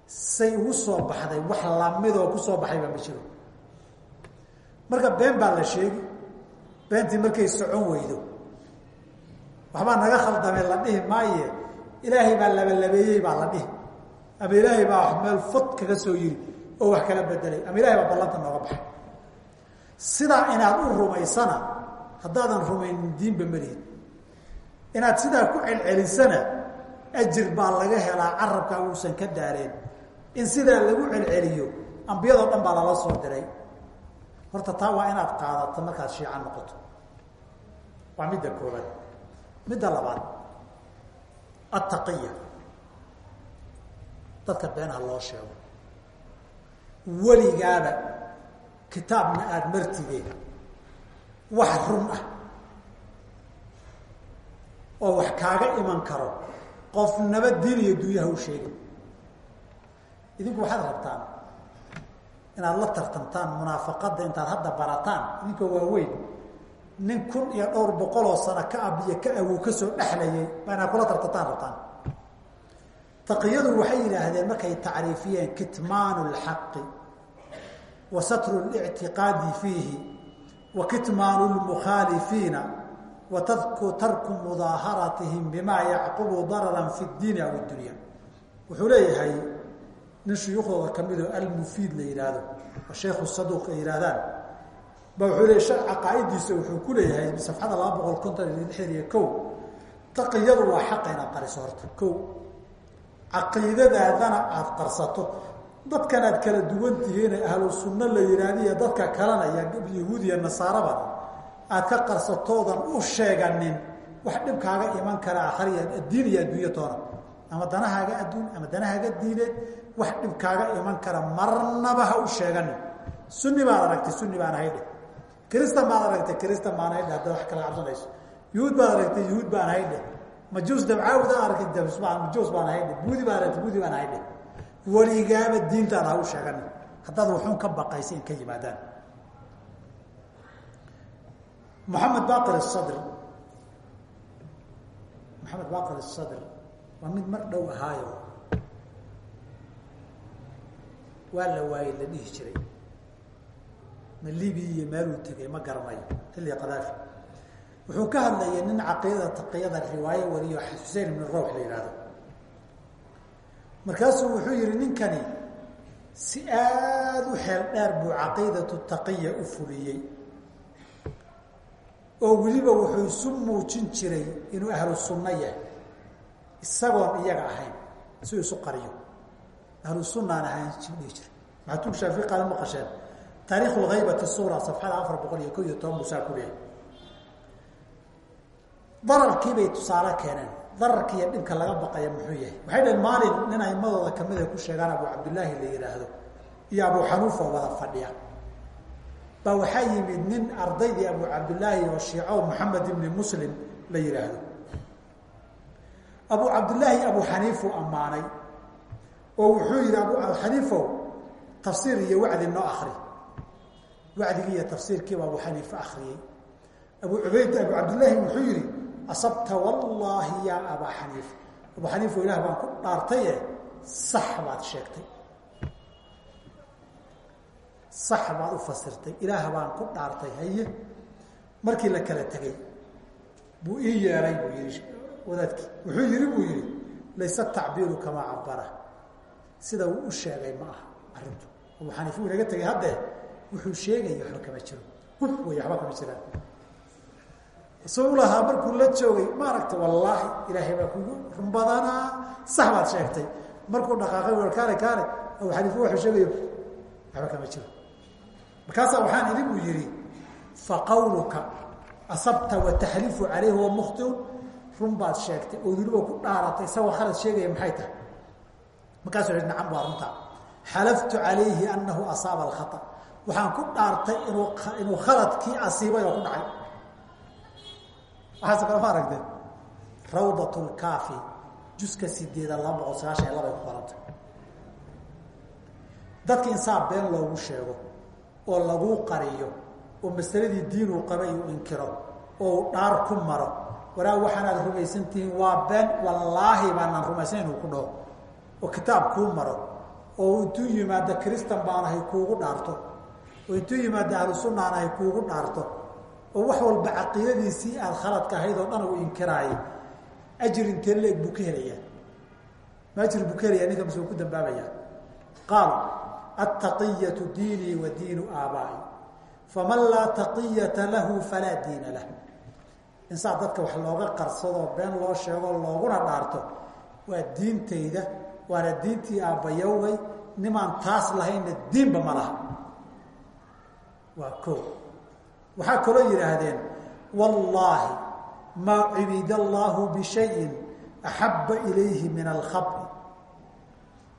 say ugu soo baxday wax lamidoo ku soo baxay baa ma jiro. Marka been baa la sheegi beentii markay socon weydo. Waxbaa naga khaldamay la dhihi maaye ilaahay baa labalabeeyey baa la dhihi. Ama ilaahay baa meel fod kaga soo yiri oo wax kala bedelay. Ama ilahay baa ballanta nooga baxay. Sidaa inaad u rumaysana haddaadan rumaynin diinba melihin inaad sidaa ku celcelisana ajir baa laga helaa carabkaa uusan ka daareen. In sidaa lagu celceliyo ambiyadoo dhan baa lala soo diray. Horta taa waa inaad qaadato markaad shiican noqoto. Waa midda koobaad midda labaad attaqiya dadka beenha loo sheego weligaaba kitaabna aada martideen wax run ah oo wax kaaga iman karo qofnaba diin iyo dunyaha u sheegin idinku waxaad rabtaan inaad la tartamtaan munaafaqadda intaad hadda barataan idinka waaweyn nin kun iyo dhowr boqoloo sano ka ab iyo ka awow ka soo dhexlayay baa inaad kula tartamtaan rabtaan. Taqiyadu waxay yidhaahdeen markay tacriifiyeen kitmaanu lxaqi wa satru lictiqaadi fiihi wa kitmaanu lmukhaalifiina wa tarku mudaaharatihim bimaa yacqubu dararan fi ddiini aw dunya. Wuxuu leeyahay nin shuyuukhdooda kamidoo almufiid la yidhaahdo oo sheikhu saduuq ay yidhahdaan ba wuxuu leey caqaa'idiisa wuxuu ku leeyahay safxada laba boqol konton iyo lixdan iyo kow taqiyadu waa xaqa inaad qariso horta. Kow caqiidadaadana aada qarsato. Dadkan aad kala duwan tihiine ahlu sunno la yidhaahdiyo dadka kalena iyo yahuud iyo nasaarabana aad ka qarsatoodan u sheeganin wax dhibkaaga iman kara akhriya addiin iyo adduunyo toona. Ama danahaaga adduun ama danahaaga diineed wax dhibkaaga iman kara marnaba ha u sheeganin. Sunni baad aragtay sunni baan ahaydhe kristan baad aragtay kristan baan ahaydhe haddaad wax kala cabsanayso yuhuud baad aragtay yuhuud baan ahaydhe majuus dabcaawda aragtay majuus baan ahaydhe buudi baan aragtay buudi baan ahaydhe weligaaba diintaada ha u sheeganin. Haddaad wuxuun ka baqaysa ka yimaadaan. Moxamed baqir sadr moxamed baqir sadr waa mid mar dhow ahaayo. Waa la la dhihi jiray ma libi iyo meeluu tegay ma garanayo xilliga kadaafi wuxuu ka hadlayay nin caqiidada taqiyada riwaayo wariyo xusein ibn rawx la yihahdo markaasuu wuxuu yihi ninkani si aada u xeel dheer buu caqiidatu taqiya u fuliyey. Oo weliba wuxuu isu muujin jiray inuu ahlu sunno yahay isagoon iyaga ahayn si isu qariyo. Ahlu sunaan ahayn dhihi jira maxatuu shaafici qaala maqasheen taarikh lhaybati suura safxada afar boqol iyo ko iyo toban busaa ku leehay dararkiibay tusaale keeneen. Dararka iyo dhibka laga baqaya muxuu yahay? Waxay dhaheen maalin nin aimadooda ka mid ay ku sheegaan abu cabdillaahi la yidhaahdo iyo abu xanuufa wada fadhiya. Baa waxaa yimid nin ardaydii abu cabdillaahi oo shiico maxamed ibni muslim la yidhaahdo abu cabdillaahi abu xaniifuu ammaanay oo wuxuu yihi abu xaniifow tafsiir iyo wacdi noo akri wacdigii iyo tafsiirkiiba abu xaniife akriyey abu cubayd abu cabdillaahi wuxuu yihi asabta wallaahi yaa abaa xaniifa. Abu xaniifo ilaah baan ku dhaartaye sax baad sheegtay. Sax baad u fasirtay. Ilaah baan ku dhaartay haye. Markii la kala tegey buu ii yeelay buu yihi wadaadkii. Wuxuu yihi buu yihi laysa tacbiiru kamaa cabara sida uu u sheegay ma aha arrintu. Abu xaniifa uu inaga tegay haddee wuxuu sheegaya waxba kama jiro. Huf wey waxba kama jiraan. Isagoo lahaa markuu la joogay maaragta wallaahi ilaahay baa kugu run badanaa sax baad sheegtay. Markuu dhaqaaqay war kaane kaane abu xaniifa wuxuu sheegayo waxba kama jiro. Markaasaa waxaan idin buu yihi faqawluka asabta wataxlifu calayhi wa mukhtiun run baad sheegtay oo weliba ku dhaaratay. Isagoo khalad sheegaya maxay tahay? Markaasuu hi nacam waa runtaa xalaftu calayhi anahu asaaba alkhata waxaan ku dhaartay inuu inuu khaladkii asiibay oo ku dhacay. Waxaase kale ma aragteen rawdat juska sideeda laba boqol sagaashan iyo ku qoranta dadka insaa been loogu sheego oo laguu qariyo oo masaladii diinuu qabay uu inkiro oo uu dhaar ku maro waraa waxaanaad rumaysan tihiin waa been wallaahi baanaan rumaysan inuu ku dhaho. Oo kitaab kuu maro oo intuu yimaado kristan baanahay kuugu dhaarto oo intuu yimaado ahlu sunnaanahay kuugu dhaarto. Oo wax walba caqiidadiisii aada khaladka ahayd oo dhan uu inkiraayay ajir intee leeg buu ka helayaa. Ma ajir buu ka helayaa ninka mise uu ku dambaabaya? Qaal altaqiyatu diinii wa diinu aabaa'i. Faman laa taqiyata lahu falaa diina lah. Insaa dadka wax looga qarsadoo been loo sheegoo looguna dhaarto waa diintayda waana diintii aabbayowgay nimaan taas lahaynna diinba ma laha waa ko waxaa kaloo yidhaahdeen wallaahi maa cubida allaahu bishayin axabba ilayhi min alkhabri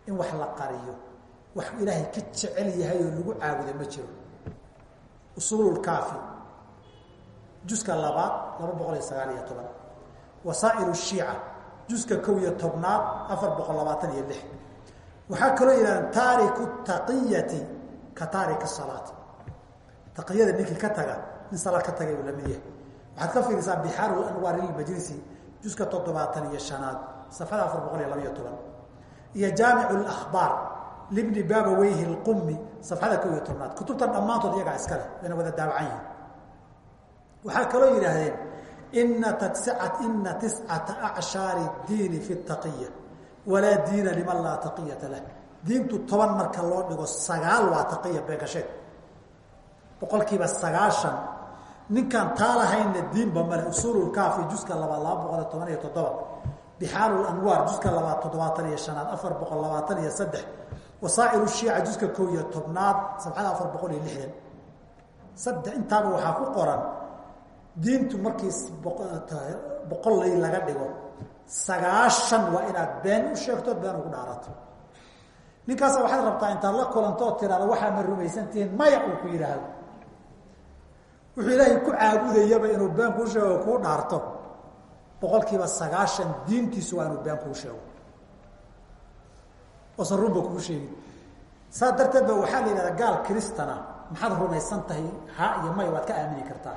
in wax la qariyo wax ilaahay ka jecel yahay oo lagu caabuda ma jiro. Usuululkaafi juska labaad laba boqol iyo sagaal iyo toban. Wasaail shiica juska kow iyo tobnaad afar boqol labaatan iyo lix. Waxaa kaloo yidhahdeen taariku taqiyati ka taariki salaati taqiyada ninkii ka taga nin salaad ka tagay la mid yahay. Waxaad ka fiirisaa bixaaru anwaar lilmajlisi juska toddobaatan iyo shanaad safxada afar boqol iyo labaiyo toban. Iyo jaamicu lakhbaar libni baabaweyhi lqumi safxada kow iyo tobnaad. Kutubtan dhammaantood iyagaa iska leh wayna wada daawacan yihiin waxaa kaloo yidhaahdeen ina tasicat ina tiscata acshaari diini fi taqiya walaa diina liman laa taqiyata lah. Diintu toban marka loo dhigo sagaal waa taqiya boqolkiiba sagaashan. Ninkaan taa lahaynna diinba male usuululkaafi juska labaad laba boqol iyo toban iyo toddoba bixaaru anwaar juska labaad toddobaatan iyo shanaad afar boqol labaatan iyo saddex. Wasaaciru shiica juska kow iyo tobnaad sabxada afar boqol iyo lixdan. Saddex intaaba waxaa ku qoran diintu markii boqol lay laga dhigo. Sagaashan waa inaad been u sheegto been ugu dhaarato. Ninkaasa waxaad rabtaa intaad la kulanto oo waxaa ma rumaysantihiin? Maya uu ku yidhaahdo wuxuu ilaahay ku caabudayaba inuu been kuu sheego kuu dhaarto. Boqol kiiba sagaashan diintiisu waa inuu been kuu sheego. Oosan runba kuu sheegin. Saa darteed ba waxaa la yidhahdaa gaal kristana maxaad rumaysan tahay ha iyo may waad ka aamini kartaa.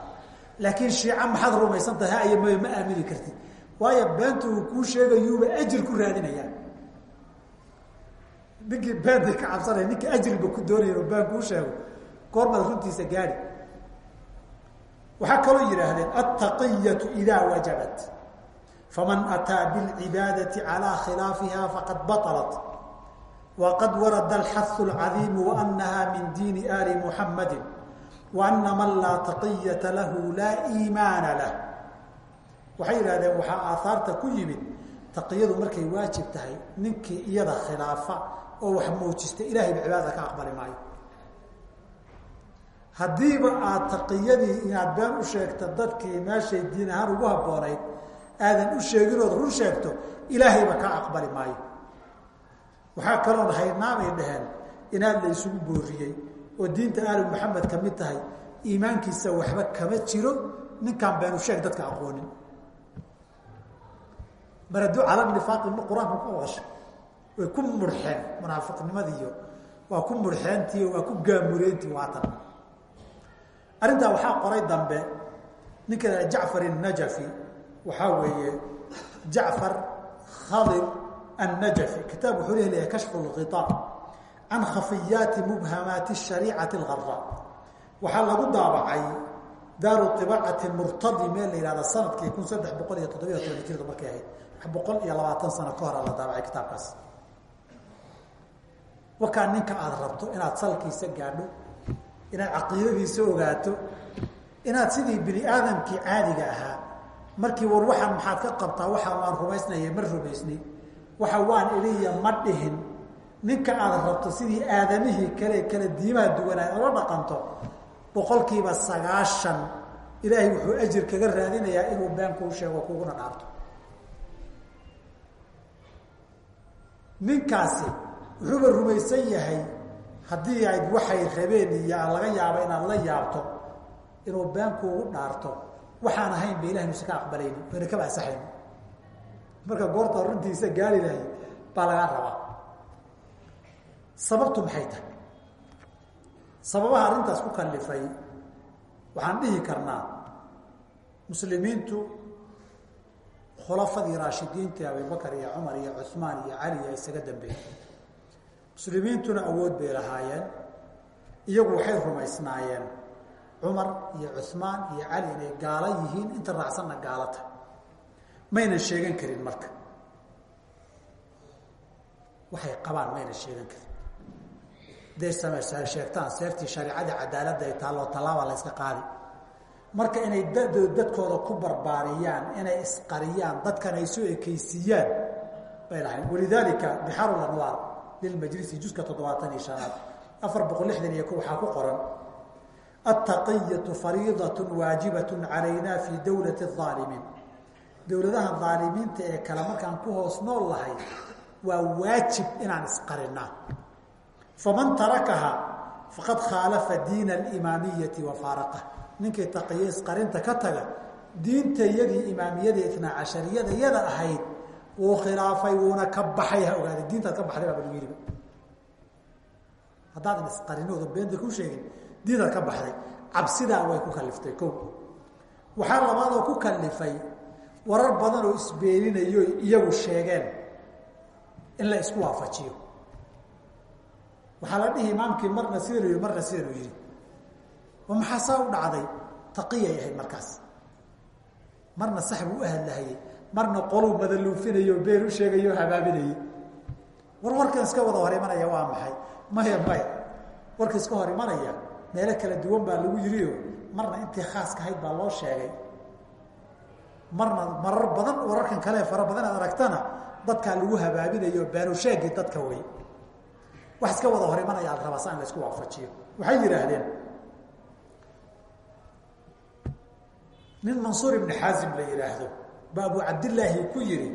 Laakiin shiica maxaad rumaysan tahay ha iyo may ma aamini kartid. Waayo beenta uu kuu sheegayuuba ajir ku raadinayaa ninkii beentay ka cabsanaya ninka ajriba ku doonaya inuu been kuu sheego. Goormaad runtiisa gaadi waxaa kaloo yidhaahdeen altaqiyatu idaa wajabat. Faman ataa bilcibaadati calaa khilaafiha faqad baطlat waqad warada alxahu اlcadiimu waanaha min diini ali muxamadi waana man laa taqiyata lahu laa iimaana lah. Waxay yidhahdeen waxaa aahaarta ku yimid taqiyadu markay waajib tahay ninkii iyada khilaafa oo wax muujista ilahayba cibaadada ka aqbali maayo haddiiba aad taqiyadii inaad been u sheegto dadkii meeshay diin ahaan ugu habboonayd aadan u sheeginood run sheegto ilaahayba ka aqbali maayo. Waxaa kaloon haynaamay dhaheen inaad la isugu booriyey oo diinta aali maxamed ka mid tahay iimaankiisa waxba kama jiro ninkaan beenu sheeg dadka aqoonin. Maradu cala nifaaqi ma qur'aanka ku ogashay way ku murxeen munaafiqnimadiiyo waa ku murxeentii waa ku gaamureentii waatan arrintaa waxaa qoray dambe ninka la jacfar الnajafi waxaa weeye jacfar khadir الnajafi kitaab wuxuu lehelaya kashfu اlkhiطاab can khafiyaati mubhamaati الshariicati اlgara waxaa lagu daabacay daaru طibacati murtadi meel la yihahda sanadkii kun saddex boqol iyo toddobiyo toban hijrada markay ahayd boqol iyo labaatan sano ka hora la daabacay kitaabkaas wakaa ninka aada rabto inaad salkiisa gaadho inaad caqiidadiisa ogaato inaad sidii bini aadamkii caadiga ahaa markii war waxaan maxaad ka qabtaa waxaa waan rumaysnaya ma rumaysni. Waxa waan iliya ma dhihin. Ninka aada rabto sidii aadamihii kale kala diimaha duwanaa ola dhaqanto boqolkiiba sagaashan ilaahay wuxuu ajir kaga raadinayaa inuu been kuu sheego kuguna dhaarto. Ninkaasi wuxuuba rumaysan yahay haddii ayd waxay rabeen iyo laga yaabo inaad la yaabto inuu been kuugu dhaarto waxaan ahayn ba ilahay nuusan ka aqbalayni wayna kaba asaxayn marka goorta runtiisa gaari lahay baa lagaa rabaa. Sababtu maxay tahay? Sababaha arrintaas ku kalifay waxaan dhihi karnaa muslimiintu khulafadii raashidiintii abubakar iyo cumar iyo cuثmaan iyo cali ay isaga dambeeyey muslimiintuna awood bay lahaayeen iyagu waxay rumaysnaayeen. Cumar iyo cuثmaan iyo cali inay gaalo yihiin inta raacsanna gaalata. Maynan sheegan karin marka. Waxay qabaan maynan sheegan karin. Haday sameysa sheegtaan seeftii shareicadii cadaaladda ay taalloo tallaaba la yska qaadi. Marka inay dadkooda ku barbaariyaan inay isqariyaan dadkan ay soo ekeysiiyaan bay lahayn walidaalika bixaaru lanwaar lilmajlisi juska toddobaatan iyo shanaad afar boqol lixdan iyo ko waxaa ku qoran altaqiyatu fariidat waajibat calayna fii dowlati aalimiin dowladaha aalimiinta ee kale markaan ku hoos nool lahay waa waajib inaan isqarinaa faman tarakaha faqad khaalafa diina alimaamiyati wa faaraqa ninkii taqiye isqarinta ka taga diinta yadii imaamiyadii itnaa cashariyada yada ahayd wuu khilaafay wuuna ka baxay ha ogaaday diintaad ka baxday baaba lagu yiriba haddaadan isqarinooda beenta ku sheegin diintaad ka baxday. Cabsidaa way ku kaliftay ko waxaa labaadoo ku kalifay warar badan oo isbeeninayo iyagu sheegeen in la isku waafajiyo. Waxaa la dhihi imaamkii marna sidanu yihi marna sidanu yihi oo maxaa saa u dhacday? Taqiyay ahayd markaas. Marna sax buu u hadlahayey marna qoluu madaluufinayo been u sheegayo o habaabinayey war iska wada hor imanaya waa maxay? Maya maya. Warka iska hor imanaya meelo kala duwan baa lagu yiriyo marna intii khaaska ahayd baa loo sheegay. Marna marar badan wararkan kale fara badan aad aragtana dadkaa lagu habaabinayo beenusheegii dadka wey wax iska wada hor imanaya ad rabaa sa in la isku waafajiyo waxay yidhaahdeen nin mansuur ibni xaazim la yidhaahdo ba abu cabdillaahi ku yihi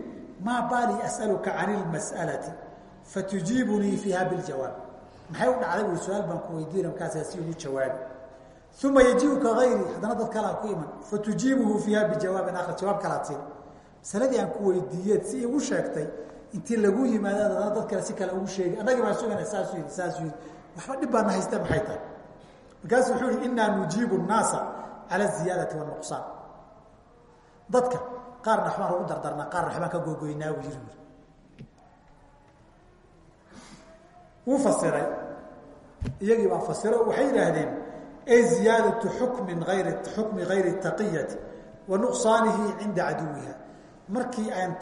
maa baali as'aluka can ilmas'alati fatujiibunii fiiha biljawaab maxay u dhacday? Ui su'aal baan ku weydiina markaasaa si ugu jawaabi uma yajiuka ayri haddana dad kalea ku iman fatujiibuhu fiiha bijawaabin akhar jawaab kalaad siin masaladii aan ku weydiiyeed si igu sheegtay intii lagu yimaado adana dad kale si kale ugu sheegi annagii baa sugana saasu yidhi saasu yidhi. Waxba dhib baana haysta maxay tahay? Markaasu wuxuu yihi innaa nujiibu nnaasa cala aziyaadati wanuqsaan dadka qaarna waxbaan ugu dardarnaa qaarna waxbaan ka googoynaa buu yiri wuu fasiray. Iyagii baa fasiro waxay yidhaahdeen ay ziyaadatu xukmin ayri xukmi gayri taqiyati wa nuqsaanihi cinda caduwiha. Markii aan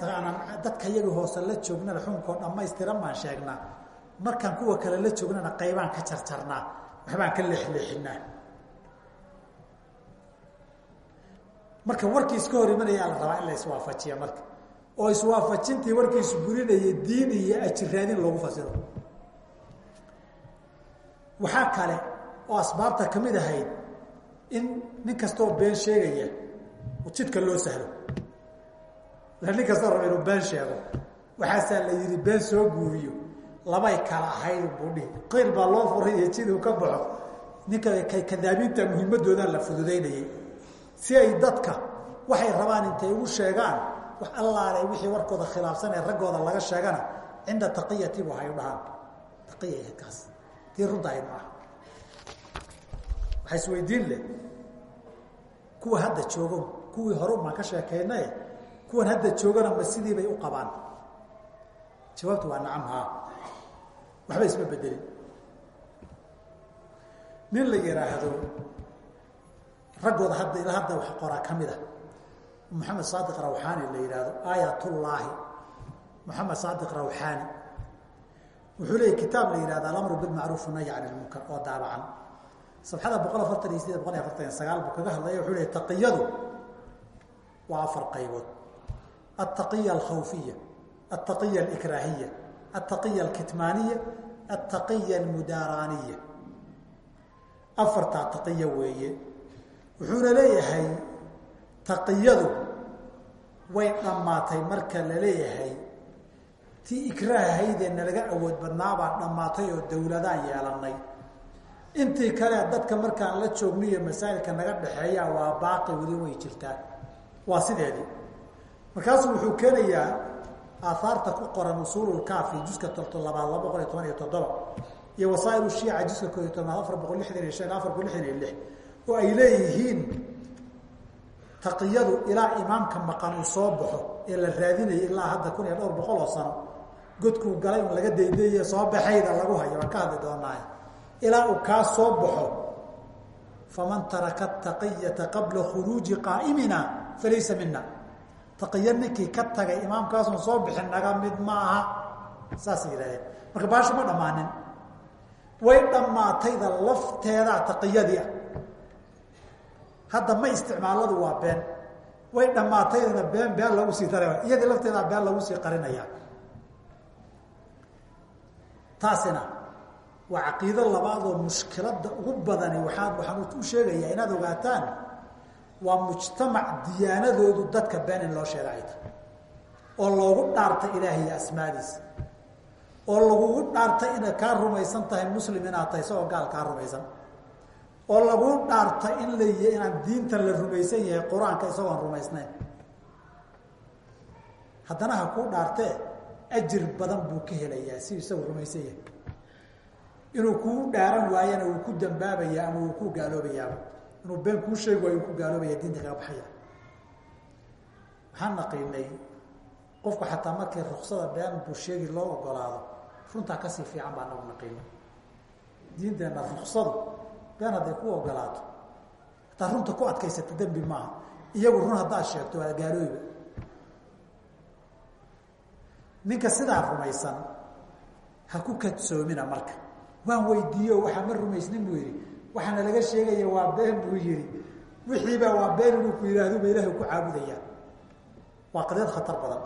dadka iyagii hoose la joognana xukunkoo dhamaystiran baan sheegnaa. Markaan kuwa kale la joognana qaybaan ka jarjarnaa waxbaan ka leexleexinaa marka warkii iska hor imanayaa la rabaa in la iswaafajiya marka. Oo iswaafajintii warkiisu burinaya diin iyo ajiraadin loogu fasiro. Waxaa kale oo asbaabta ka mid ahayd in nin kastoo been sheegaya jidka loo sahlo. Nin kastoo raba inuu been sheego. Waxaasaa la yidhi been soo guuriyo. Labay kala ahayd buu dhihi. Qiil baa loo furay iyo jiduu ka baxo. Ninka kadaabiinta muhiimadoodaa la fududaynayay si ay dadka waxay rabaan intay ugu sheegaan wax allaale wixii warkooda khilaafsan ee raggooda laga sheegana cinda taqiyati bu hay u dhahaan. Taqiya kaas. Tii runta ahayd maaha. Waxaa isweydiin leh. Kuwa hadda joogo kuwii hore maan ka sheekaynae kuwan hadda joogana ma sidii bay u qabaan. Jawaabtu waa nacam haa. Waxba isma bedelin nin la yidhaahdo raggooda hadda ilaa hadda wax qoraa ka mid a moxamed saadiq rawxaani la yidhaahdo aayatullaahi moxamed saadiq rawxaani. Wuxuu leeyay kitaab la yihahdo alamru bilmacruuf nahy can ilmunkar oo daabacan. Sabxada boqol afartan iyo sideed boqol iyo afartan sagaal buu kaga hadlaya wuxuu leeyay taqiyadu waa afar qaybood. Altaqiya alkhawfiya altaqiya alikraahiya altaqiya alkitmaaniya altaqiya almudaaraaniya afartaa taqiya weeye wuxuuna leeyahay taqiyadu way dhammaatay marka la leeyahay. Tii ikraahahaydee nalaga awood badnaabaa dhammaatay oo dawladaan yeelanay intii kale dadka markaan la joogniyo masaa'ilka naga dhexeeyaa waa baaqi weli way jirtaan. Waa sideedii markaasuu wuxuu keenayaa aahaarta ku qoran usuululkaafi juska toddobaad laba boqol iyo toban iyo toddoba iyo wasaail shiica juska kooiyo tobnaad afar boqol lixdan iyo shan afar boqol lixdan iyo lix oo ay leeyihiin taqiyadu ilaa imaamka maqan uu soo baxo ee la raadinaya ilaa hadda kun iyo dhowr boqol oo sano godkuu galay un laga daydaye soo baxayda lagu hayo waan ka hadli doonaaye ilaa uu kaa soo baxo faman taraka taqiyata qabla khuruuji qaa'imina falaysa mina taqiya ninkii ka tagay imaamkaasun soo bixin naga mid ma aha. Saasay yidhahdeen marka baasha ma dhammaanin. Way dhammaatayda lafteedaa taqiyadii ah hadda ma isticmaaladu waa been. Way dhammaataydana been been lagu sii dara iyadii lafteedaa been lagu sii qarinaya. Taasina waa caqiido labaadoo mushkiladda ugu badani waaa waxaan u sheegayaa inaad ogaataan waa mujtamac diyaanadoodu dadka been in loo sheega oo loogu dhaartay ilaahay iyo asmaadiisa oo lagugu dhaartay inay kaa rumaysan tahay muslim inaad tahay isagoo gaal kaa rumaysan oo laguu dhaartay in la inaan diintan la rumaysan yahay qur'aanka isagoon rumaysnayn haddana ha kuu dhaartee ajir badan buu ka helayaa si isagu rumaysan yahay. Inuu kuu dhaaran waayana wuu ku dambaabayaa ama wuu ku gaaloobayaaba inuu been kuu sheegi waayo wuu ku gaaloobaya diinta kaga baxaya. Waxaan naqiinay qofku xataa markii ruksada been buu sheegi loo ogolaado runtaa ka sii fiican baa nagu naqiinay. Diinteenna ruksadu been hadday ku ogolaato. Hataa runta ku adkaysata dembi maaha. Iyagu run haddaad sheegto waa gaalooyba ninka sidaa rumaysan ha ku kadsoomina marka. Waan weydiiyo waxaa ma rumaysnin buu yidhi. Waxaana laga sheegaya waa been buu yihi wixiibaa waa been inuu ku yidhaahduba ilahay ku caabudaya waa qadiyad khatar badan.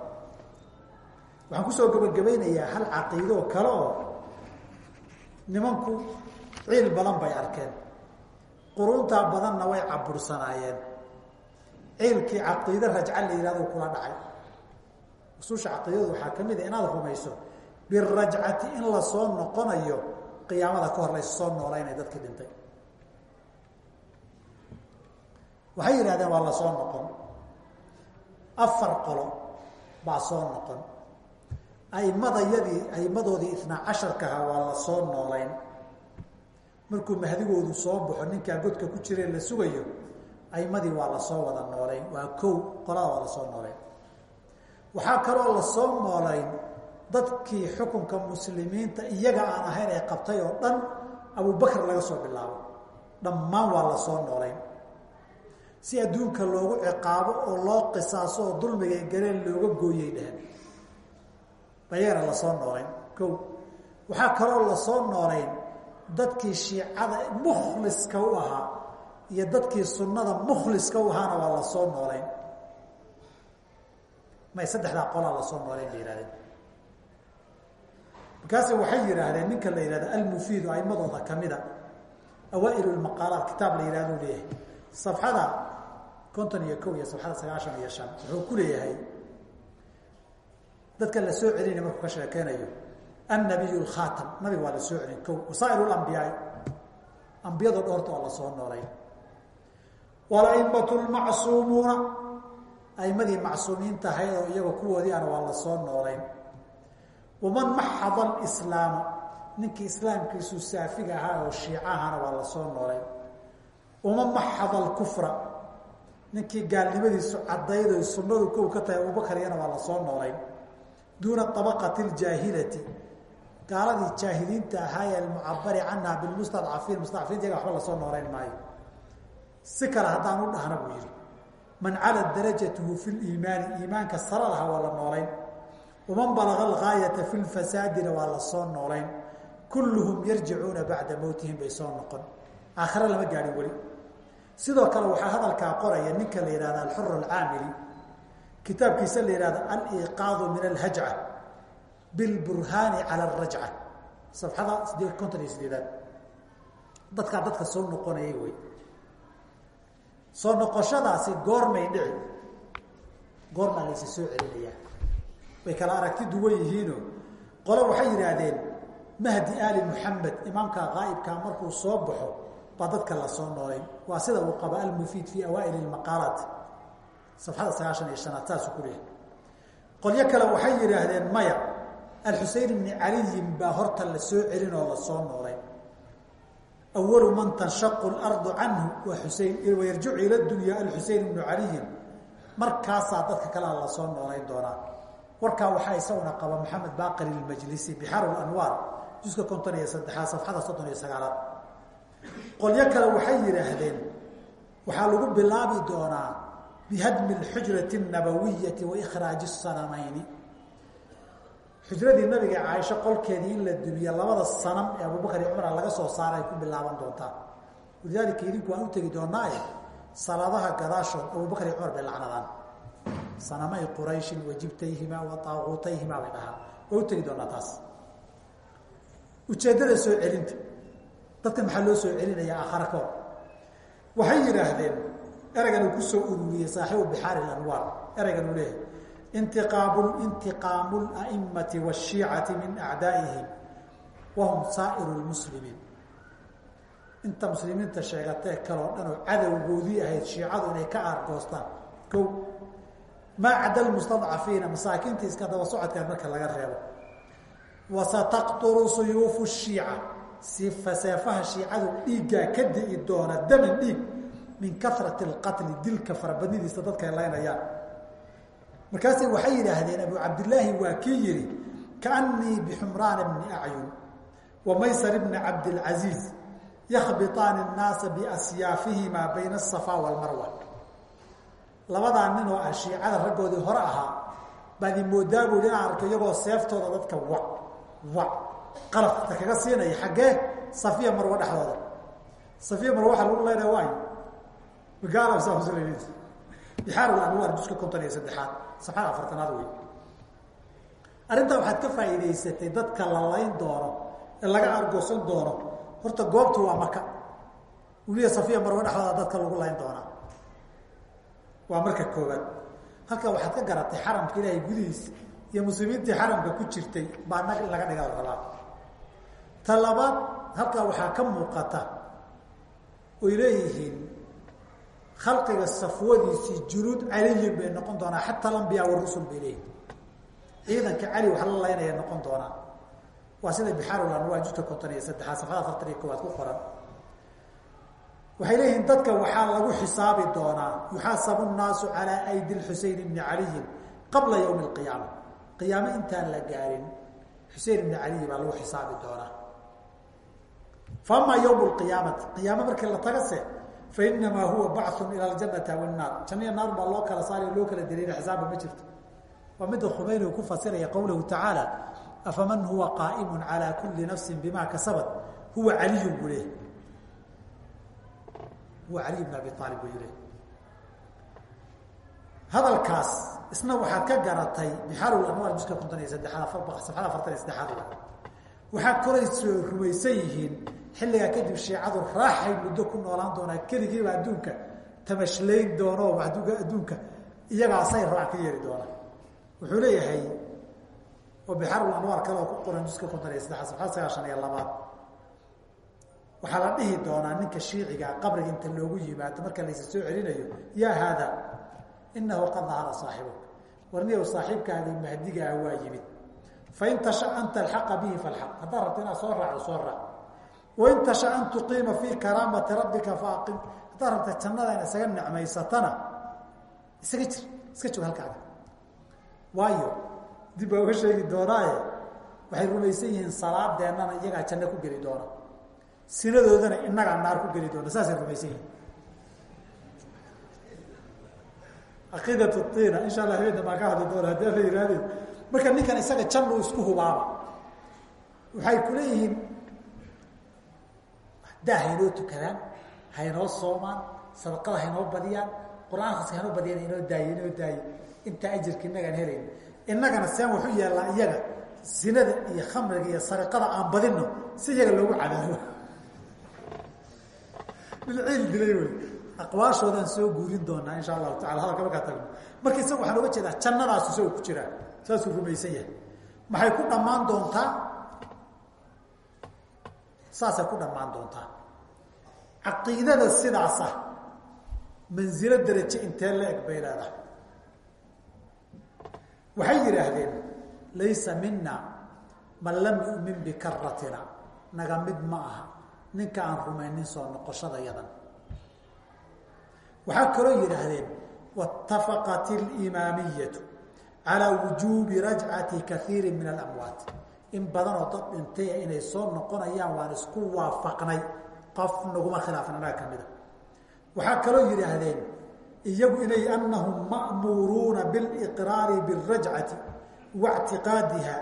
Waxaan ku soo gabagabaynayaa hal caqiidoo kale oo nimanku ciil badan bay arkeen quruuntaa badanna way cabursanaayeen. Ciilkii caqiide rajca la yihahdo kula dhacay. Ususha caqiidadu waxaa ka mid a inaad rumayso birajcati in la soo noqonayo qiyaamada ka hor lays soo noolaynay dadkii dhintay. Waxay yidhahdeen waa la soo noqon. Afar qolo baa soo noqon. Aimadayadii aimadoodii itnaa casharkaha waa la soo noolayn markuu mahdigoodu soo baxo ninkaa godka ku jire la sugayo aimadii waa la soo wada noolayn. Waa kow qolada waa la soo noolayn. Waxaa kaloo la soo noolayn dadkii xukunka muslimiinta iyaga aan ahayn ee qabtay oo dhan abubakr laga soo bilaabo. Dhammaan waa la soo noolayn. Si adduunka loogu ciqaabo oo loo qisaaso oo dulmigay galeen looga gooyay dheheen ayagana la soo noolayn. Kow. Waxaa kaloo la soo noolayn dadkii shiicada mukhliska u ahaa iyo dadkii sunnada mukhliska u ahaana waa la soo noolayn. May saddexdaa qolaa la soo noolayn bay yihahdeen markaase waxay yidhaahdeen ninka la yihahdo almufiidu aimadooda kamida awaail lmaqaalaat kitaab la yihahdo leeyahay safxada konton iyo kow iyo safxada sagaashan iyo shan wuxuu ku leeyahay dadka la soo celinaya markuu ka sheekeynayo annabiy khaatam nabiga waa la soo celin kow wasaair lambiyaai ambiyado dhoorta oo la soo noolay walaimatu lmacsuumuuna aimadii macsuumiinta ahayd oo iyagoo kuwoodii ana waa la soo noolayn waman maxada alislaama ninkii islaamkiisu saafiga ahaa oo shiica ahana waa la soo noolayn waman maxada alkufra ninkii gaalnimadiisu caddayd oy sunnadu kow ka tahay abubakariyana waa la soo noolayn duuna abaqati ljaahilati gaaladii jaahiliinta ahaa ee almucabari canha bilmustadcafiin mustadcafiinta yaga waxba la soo noolayn maayo. Si kale haddaan u dhahna buu yihi man cala darajatuhu fi liimaani iimaanka sara laha waa la noolayn. Waman balaga algaayata fi lfasaadina waa la soo noolayn kulluhum yarjicuuna bacda mowtihim bay soo noqon. Aakhare lama gaadhin weli. Sidoo kale waxaa hadalkaa qoraya ninka la yihahda alxur alcaamili. Kitaabkiisa la yihahdo aliqaadu min alhajca bilburhaani cala arajca safxada sideed konton iyo sideedaad dadkaa dadka soo noqonayay wey soo noqoshadaasi goormay dhici. Goormaa laysa soo celinayaa. Way kala aragti duwan yihiino. Qole waxay yidhaahdeen mahdi ali muxamed imaamka qaa'ibkaa markuu soo baxo baa dadka la soo noolayn waa sida uu qaba almufiid fi awaail lmaqaalaat safxada sagaashan iyo shanaad saasuu ku leeyahay. Qolyo kale waxay yidhaahdeen maya alxusein ibni caliyin baa horta la soo celin oo la noolay awalu man tanshaqu lardu canhu waa xusein wayarjicu ila dunya alxusein ibnu caliyin markaasaa dadka kalea la soo noolayn doonaa. Warkaa waxaa isaguna qaba maxamed baaqir ilmajlisi bixaru anwaar juska konton iyo saddexaad safxada soddon iyo sagaalaad. Qolyo kale waxay yidhaahdeen waxaa lagu bilaabi doonaa bihadmi alxujrati annabawiyati wa ikhraaji sanamayn xujradii nabiga caaisho qolkeedii in la dubiya labada sanam ee abubakar iyo cumar laga soo saara ay ku bilaaban doontaa walidaalika idinku waan u tegi doonaaye salaadaha gadaashood abubakar iyo cumar bay lacnadaan. Sanamay qurayshin wajibtayhimaa wa taaquutayhimaa bay dhahaan. Waa u tegi doonaa taas. Ujeeddada soo celinta. Dadka maxaa loo soo celinaya aakhara ka hor? Waxay yidhaahdeen ereygan uu ku soo ururiyey saaxibu bixaari anwaar ereygan uu leeyahay intiqaamu intiqaamu laimati washiicati min acdaa'ihim wahum saa'iru lmuslimiin inta muslimiinta sheegatee kaloo dhan oo cadowgoodii ahayd shiicadu inay ka aargoostaan ko maa cada lmustadcafiina masaakiinta iska daba socodkaan marka laga reebo wasataqturu suyuufu shiica sifa seefaha shiicadu dhiiggaa ka di'i doona daman dhiig min karati alqatli dilka farabadnidiisa dadka ay laynayaan markaasay waxay yidhaahdeen abu cabdilaahi waa kii yihi kaanii bixumraana bni acyun wa maysar bni cabdilcaziiz yakhbitaani nnaasa biasyaafihimaa bayna asafa walmarwa labadaa nin oo ah shiicada raggoodii hore ahaa baadi moodaa buui inaan arko seeftooda dadka wa wa qalafta kaga siinaya xaggee safiya marwa dhexdooda. Safiya marwa waxaa lagu leynaya waayo bixaar anwaar juska konton iyo saddexaad safxada afartanaad wey arrintaa waxaad ka faa'iidaysatay dadka la layn doono ee laga argoosan doono. Horta goobtu waa maka weliya safiya marwa dhexdooda dadka lagu layn doonaa. Waa marka koowaad. Halkaa waxaad ka garatay xaramka ilaahay gudihiisa iyo muslimiintii xaramka ku jirtay baa nag laga dhiga rabaa ta labaad halkaa waxaa ka muuqata oy leeyihiin khalqiga safwadiisii junuud caliyin bay noqon doonaa. Xataa alambiyaa warusul bay leeyihiin ciidanka cali wax la laynaya noqon doonaa waa sida bixaarul anwaa konton iyo saddexaad safxada afartan iyo koowaad ku qoran. Waxay leeyihiin dadka waxaa lagu xisaabi doonaa yuxaasabu nnaasu calaa aydi xusein bni caliyin qabla ywmi اqiyaama qiyaame intaan la gaarin xusein ibni caliyi baa lagu xisaabi doonaa. Faama ywm اqiyaamati qiyaame markii la taga se fainamaa huwa bacu ila janata wanaar janniya naar baa loo kala saara loo kala dariira xisaaba ma jirto. Waa mida khumayni uu ku fasiraya qowlahu tacaala afaman huwa qaaimu calaa kuli nafsi bimaa kasabat? Huwa caliyun buu leeyahy huwa caliy bn abi aalib buu leeyahy hadalkaas isna waxaad ka garatay bixaarul anwaar juska konton iyo saddexaad afar safxada afartan iyo saddexaad. Waxaad koray soo rumaysan yihiin xilligaa kadib shiicadu raaxay muddo ku noolaan doonaa keligiiba adduunka tamashlayn doono adduunka iyagaasay raac ka yeeri doonaa wuxuu leeyahay oo bixaarul anwaar kale oo ku qoran juska konton iyo saddeaad safxada sagaashan iyo labaad waxaa la dhihi doonaa ninka shiiciga qabriga inta loogu yimaado marka laysa soo celinayo yaa haada inahu qad dahara saaxibuk. Warniyow saaxiibkaadii mahdigaa waa yimid. Fain tasha an talxaqa bihi falxaq. Haddaad rabto soo raacdo soo raac wain tasha an tuqiima fii karaamati rabbika faaqim haddaad rabta jannada in isaga nicmaysatana isaga jir iska joog halkaaga waayo dib baa waxay rumaysan yihiin salaadeennana iyagaa janno ku geli doona sinadoodana inagaa naar ku geli doona saasay rumaysan yihiin caqiidat insha alla habeenna baan ka hadli doona haddii yihaahdeen marka ninkan isaga jannu isku hubaaba waxay kuleeyihiin daa haynoo tukadaan haynoo soomaan sadaqada haynoo badiyaan qur'aankaas haynoo badiyaan inoo daaye inoo daaye intaa ajirka inagaan helayn innagana seen waxu yeellaa iyaga sinada iyo khamriga iyo sariqada aan badino si iyaga loogu cadaabo bilciil dilay wey aqwaashoodaan soo guurin doonaa insha allahu tacala hadalka markaa tagno marka isaga waxaan oga jeedaa jannadaasu isagoo ku jiraa saasuu rumaysan yahay. Maxay ku dhammaan doontaa saasay ku dhammaan doontaa caqiidada sidaasa mansilo deraje intee la eg bay leedahay waxay yidhaahdeen laysa mina man lam yu'min bikaratina naga mid ma aha ninka aan rumaynin soo noqoshada yadan. Waxaa kaloo yidhaahdeen waitafaqat اlimaamiyatu calaa wujuubi rajcati kaiiri min alamwaat in badanoo dad dhintay inay soo noqonayaan waan isku waafaqnay qof naguma khilaafin annaga ka mida waxaa kaloo yidhaahdeen iyagu inay anahum ma'muuruuna biliqraari biاrajcati waاctiqaadiha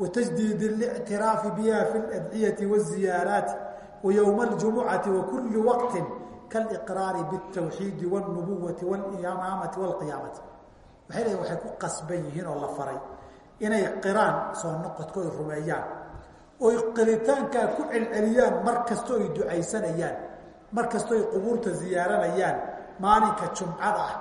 watajdiid اlictiraafi biha fi اladciyati wاziyaaraati wayowma اljumucati wakuli waqti kaliqraari bاtawxiidi wاlnubuwati wاlimaamati wاlqiyaamati waxay leeyiin waxay ku qasban yihiin oo la faray inay qiraan soo noqodkooda rumeeyaan. Oy qiritaankaa ku celceliyaan mar kastoo ay ducaysanayaan mar kastoo ay qubuurta ziyaaranayaan maalinka jumcada ah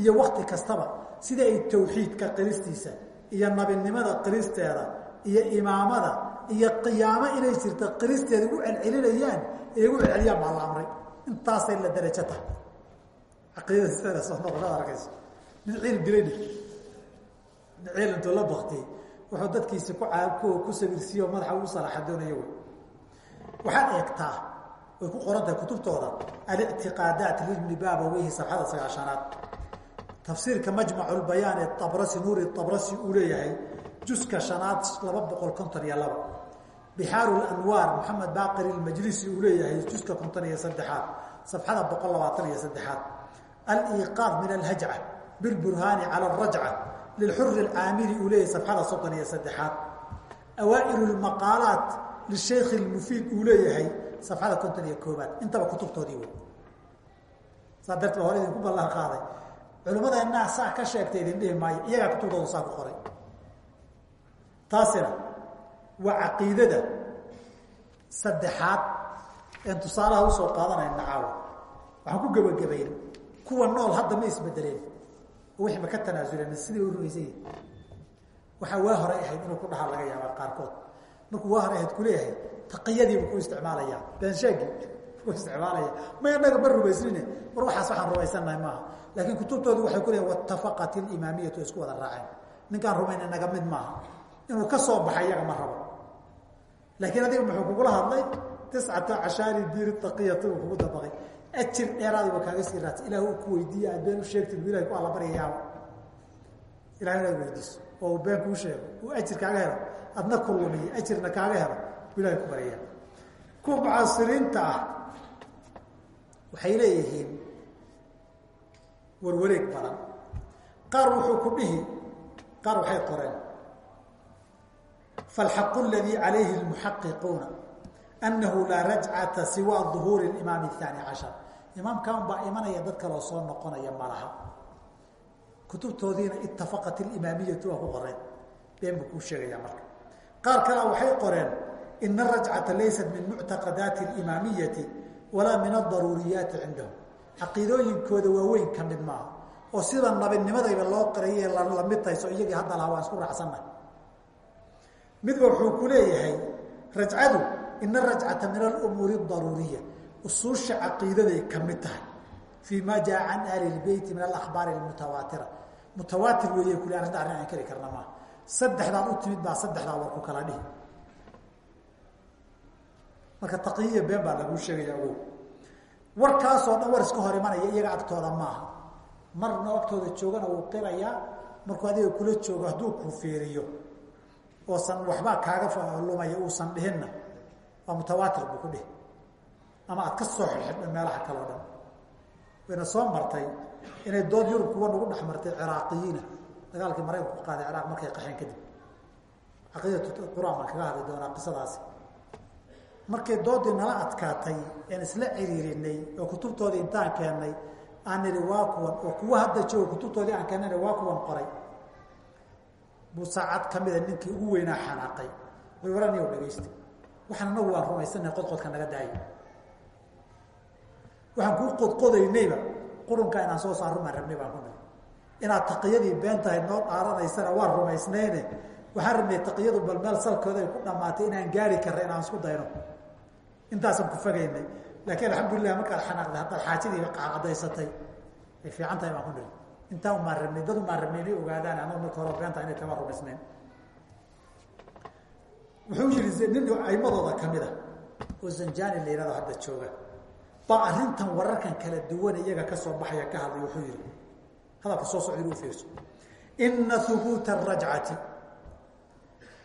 iyo wakti kastaba sida ay tawxiidka qiristiisa iyo nabinimada qiristeeda iyo imaamada iyo qiyaamo inay jirta qiristeeda u celcelinayaan inay ugu celceliyaan baa la amray. Intaasay la darajo tahay. Caqiidada sideeda soo noqoshada arkayso mid ciil dilayni ciil intuu la baktiyey wuxuu dadkiisi ku ku sabirsiiye oo madaxa ugu salaaxa doonaya eegtaa way ku qoran kutubtooda alictiqaadaat libni baabaweyhi safxada sagaashanaad. Tafsiirka majmac lbayaan ee abrasi nuuri abrasi uu leeyahay juska shanaad laba boqol konton iyo laba. Bixaaru lanwaar maxamed baaqir ilmajlisi uu leeyahay juska konton iyo saddexaad safxada boqol labaatan iyo saddexaad. Aliqaad min alhajca bilburhaani cala arajca lilxuri alcaamili uu leeyahay safxada soddon iyo saddexaad awaa'ilu lmaqaalaat lishaykhi lmufiid uu leeyahay safxada konton iyo koobaad intaba kutubtoodii wey saa darteed hore idinku ballan qaaday culimmadeenaa saa ka sheegtay idin dhihi maayo iyagaa kutubtooda saa ku qoray taasina waa caqiidada saddexaad een tusaalaha u soo wixii ma ka tanaasuleen sidii u rumaysan yihiin waxaa waa horay ahayd inuu ku dhahaa laga yaaba qaarkood. Markuu waa horay ahayd kuleeyahay taqiyadiibu ku isticmaalaya benshaagii ku isticmaalaya. Ma inaga ma rumaysnine war waxaas waxaan rumaysannahay maaha. Laakiin kutubtoodu waxay ku leeyahin watafaqat ilimaamiyatu isku wada raaceen. Ninkaan rumayna naga mid maaha. Inuu ka soo baxay iyaga ma rabo. Laakiin adiga muxuu kugula hadlay tiscata cashaari diiri taqiyati uu kugu dabaqay ajir dheeraadi ba kaaga sii raadsa ilah ku weydiiya aad u sheegtid bu ilahay ku allabaryayaaba ilahay inaad weydiiso. Oo uu been sheego uu ajir kaaga helo. Adna ku ajirna kaaga helo. Buu ku baryayaa. Kuwa mucaasiriinta ah, waxay leeyihiin warwareeg badan. Qaar wuxuu ku dhihi qaar waxay qoreen. Falxaqu aladii calayhi lmuxaqiquuna anahu laa rajcata siwa duhuuri imaam aani cashar imaamkan baa imanaya dad kaloo soo noqonaya malaha. Kutubtoodiina itafaqat imaamiyatu waa ku qoreen. Been buu kuu sheegaya marka. Qaar kalea waxay qoreen ina rajcata laysat min muctaqadaati imaamiyati walaa min adaruuriyaati cindahum. Caqiidooyinkooda waaweyn ka mid maaha. Oo sida nabinimadayba loo qiraye la mid tahay so iyagii hadda laha waan isku raacsannahay. Midba wuxuu ku leeyahay rajcadu ina rajcata min alumuuri daruuriya usuusha caqiidaday ka mid tahay. Fii ma jaa can ahli lbeyti min alakhbaari almutawaatira. Mutawaatir weeye kuli arrinta arrin aan keli karna maaha saddexdaad u timid baa saddexdaa war ku kala dhihi. Marka taqiyiya been baa laguu sheegaya ogow warkaasoo dhan war iska hor imanaya iyaga agtooda maaha marna agtooda joogana wuu qirayaa markuu adiga kula joogo hadduu ku fiiriyo. Oosan waxbaa kaaga lumaya uusan dhihinna. Waa mutawaatir buu ku dhihi ama aad ka soo xidxidha meelaha kaleo dhan. Wayna soo martay inay dood yurub kuwa nagu dhex martay ciraaqiyiina dagaalkii maraykanku ku qaaday ciraaq markay qaxeen kadib caqiidatu qur'aan baan kaga hadli doonaa qisadaasi. Markay doodii nala adkaatay een isla ciriirinay oo kutubtoodii intaan keennay aan nidhi waa kuwan oo kuwa hadda jooga kutubtoodii aan keennayna waa kuwan qoray. Buu saacad ka mida ninkii ugu weynaa xanaaqay. Way waraniyo dhagaystay waxaan anagu waan rumaysanay qodqodka naga daayo waxaan kuu qodqodaynayba qurunka inaan soo saar rumaan rabnay baan ku niri inaad taqiyadii been tahay noo dhaaranaysana waan rumaysnayne. Waxaan rabnay taqiyadu bal meel salkooda ay ku dhamaatay inaan gaari karra inaan isku dayno. Intaasaan ku fogaynay laakiin alxamdulilah markaad xanaaqday haddaad xaajadiiba cadaysatay ay fiican tahay baan ku niri intaa umaan rabnay dad umaan rabnay inay ogaadaan annagu marka hore beenta inay kama rumaysnayn. Wuxuu yihi nin aimadooda ka mid a oo zanjani la yihahdo hadda jooga baa arrintan wararkan kala duwan iyaga ka soo baxaya ka hadlay wuxuu yihi hadalka soo socda u fiirso ina hubuuta arajcati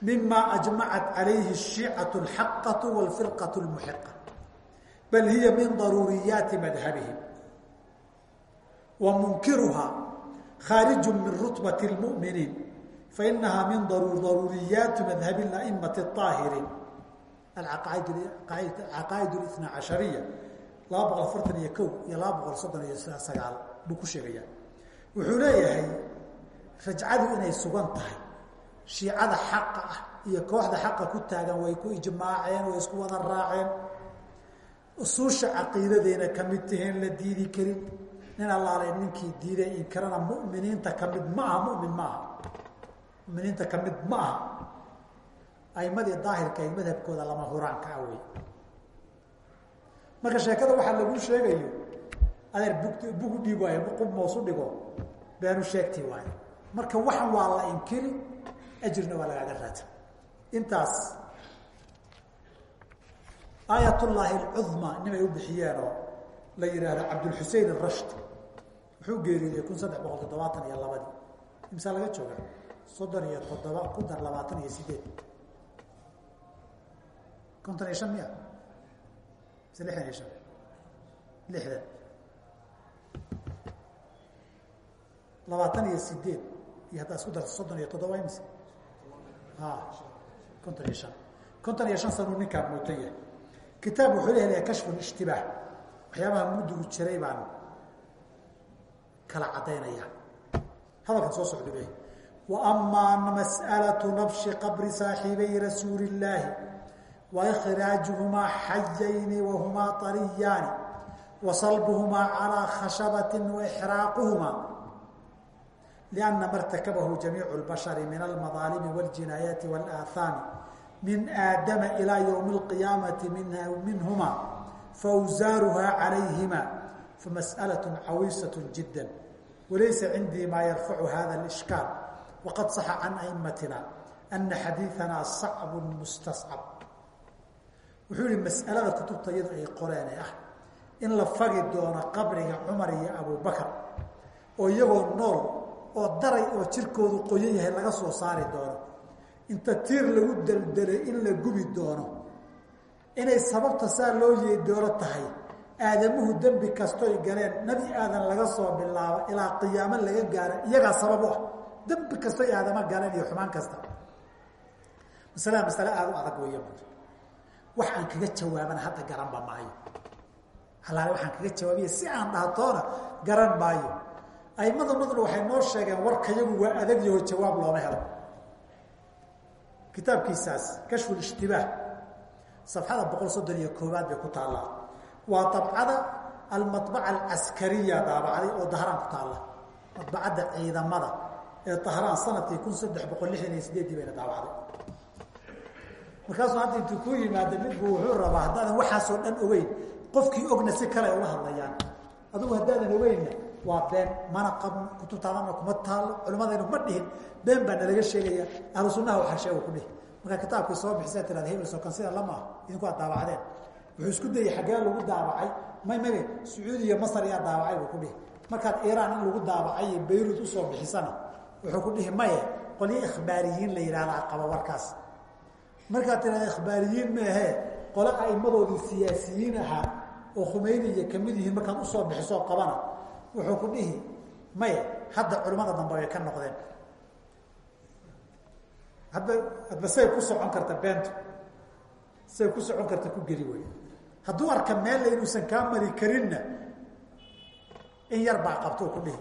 mima ajmacat calayhi الشhicaة اlxaqaة wاlfirqaة اlmuxiqa bal hiya min daruuriyaati madhabihim wa munkiruha khaariju min rutbaة اlmؤminiin fainaha min daruuriyaati madhab aئmaة الطaahiriin caqaaid اثna cashariya laba boqol afartan iyo kow iyo laba boqol soddon iyo sagaal buu ku sheegaya. Wuxuu leeyahay rajcadu inay sugan tahay. Shiicada xaqa ah iyo kooxda xaqa ku taagan way ku ijmaaceen way isku wada raaceen. Usuusha caqiidadeyna ka mid taheen la diidi karin. Nin allaale ninkii diiday inkarana muminiinta ka mid ma aha mumin ma aha. Muminiinta ka mid ma aha. Aimadii daahirka ay madhabkooda lama huraanka ah wey marka sheekada waxaa lagu sheegayo adeer bug bug waayo qub moosu dhigo beenu sheegti waayo. Marka waxan waa la inkiri ajirna waa lagaaga raata intaas aayatullaahi alcudma nimay u bixiyeenoo la yidhaahdo cabdulxusein arashd wuxuu geeriyey kun saddex boqol toddobaatan iyo labadii. Imsaa laga jooga? Soddon iyo toddoba ku dar labaatan iyo sideed. Konton iyo shan miya mise lixdan shan. Lixdan labaatan iyo sideed iyo haddaa isku darta soddon iyo toddoba imise a konton iyo shan. Konton iyo shan sanuu ninkaa mootan yahay kitaab wuxuu lehelaya kashfu ishtibaah waxyaabaha muddigu jiray baan kala caddaynaya hadalkan soo socda le wa amaa mas'alatu nabshi qabri saaxiibay rasuuli illaahi wa ikhraajuhumaa xayayni wahumaa ariyaani wa salbuhumaa calaa khashabati waixraaquhumaa lianna ma rtakabahu jamiicu lbashari min almadaalimi waljinaayaati walaaahaami min aadama ilaa ywmi اlqiyaamati minhuma fawsaaruhaa calayhima famasأlaة cawiisaة jida walaysa cindii maa yarfacu hada اlإshkaal waqad saxa can aimatina ana xadiiثanaa sacbu mustascab wuxuu yihi mas'alada kutubta iyadu ay qoreene ah in la fagi doono qabriga cumar iyo abubakar oo iyagoo nool oo daray oo jirkoodu qoyan yahay laga soo saari doono. Inta tiir lagu deldelay in la gubi doono. Inay sababta saa loo yeedoono tahay. Aadamuhu dembi kastoy galeen nebi aadan laga soo bilaabo ilaa qiyaamo laga gaaro iyagaa sabab u ah. Dembi kastoy aadama galeen iyo xumaan kasta. Masalada masale aada u adag weya wax aan kaga jawaabana hadda garanba maayo. Halaale waxaan kaga jawaabiya si aan dhahatoona garan maayo. Aimadanaduna waxay noo sheegeen warkayagu waa adag yaho jawaab looma helo. Kitaabkiisaas kashfu ishtibaah safxada boqol soddon iyo koowaad bay ku taallaa. Waa dabcada almabaca alcaskariya daabacday oo dahraan ku taalla. Madbacadda ciidamada ee dahraan sannadkii kun saddex boqol lixdan iyo sideeddii bayna daabacday markaasuu hadda intuu ku yimaada midbu wuxuu rabaa haddaadan waxaasoo dhan ogeyn qofkii ogna si kale ay ula hadlayaan. Adugu haddaadan ogeynna waa been mana qabno kutubtaadana kuma taalo culimadaynu ma dhihin. Been baa nalaga sheegaya ahlu sunnaha waxaa sheega ku dhihi. Markaa kitaabkii soo bixisa tirada hebelso kan sida lama ah idinku aad daabacdeen. Wuxuu isku dayay xaggee lagu daabacay. May mabe sacuudi iyo masar ayaa daabacay buu ku dhihi. Markaad iiraan in lagu daabacay iyo bayruud u soo bixisana wuxuu ku dhihi maye qolyo ikhbaariyiin la yidhahdaa qaba warkaas markaad tirada ikhbaariyiin meahee qole aimadoodii siyaasiyiin ahaa oo khumeyni iyo ka mid yihiin markaad u soo bixisoo qabana wuxuu ku dhihi maye hadda culimmada dambe way ka noqdeen. Hadba hadba say ku socon karta beentu say ku socon karta ku geli wey hadduu arka meella inuusan kaa mari karinna in yar baa qabto ku dhihi.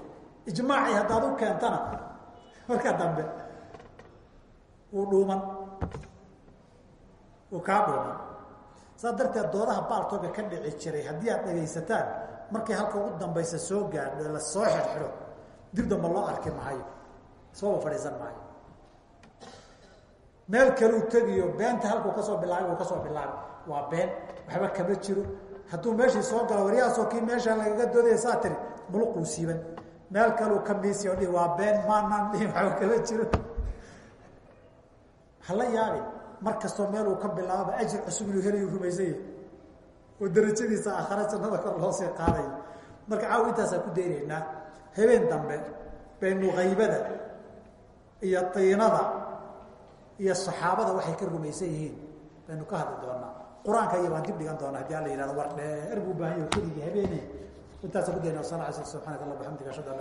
Ijmaacii haddaad u keentana marka dambe wuu dhuuman wuu kaa dhuuman saas darteed doodaha baaltooga ka dhici jiray haddii aad dhegaysataan markay halka ugu dambaysa soo gaadho la soo xidhxidho dib damba loo arki maayo. Sooba fadhiisan maayo. Meel kaluu tegiyo beenta halkuu ka soo bilaabay uu ka soo bilaabay. Waa been waxba kama jiro. Hadduu meeshii soo galo waryahaasoo kii meeshaan lagaga doodaya saa tiri muluquu siiban. Meel kaluu ka miisi o dhihi waa been maanaan dhihin waxba kama jiro. Hala yaabin mar kastoo meel uu ka bilaababa ajir cusub inuu helayu rumaysan yahay. Oo darajadiisa aakhare jannada kor loo sii qaadayo. Marka caaw intaasaan ku daynaynaa. Habeen dambe baynu kaybada iyo tiinada iyo saxaabada waxay ka rumaysan yihiin. Baynu ka hadli doonaa. Qur'aanka iyo baan dib dhigan doonaa haddii alla yihahdo war dheer buu baahan yaho keligii habeene intaasaan ku daynaa sal subxanak allah bxamdiga ashhadu an la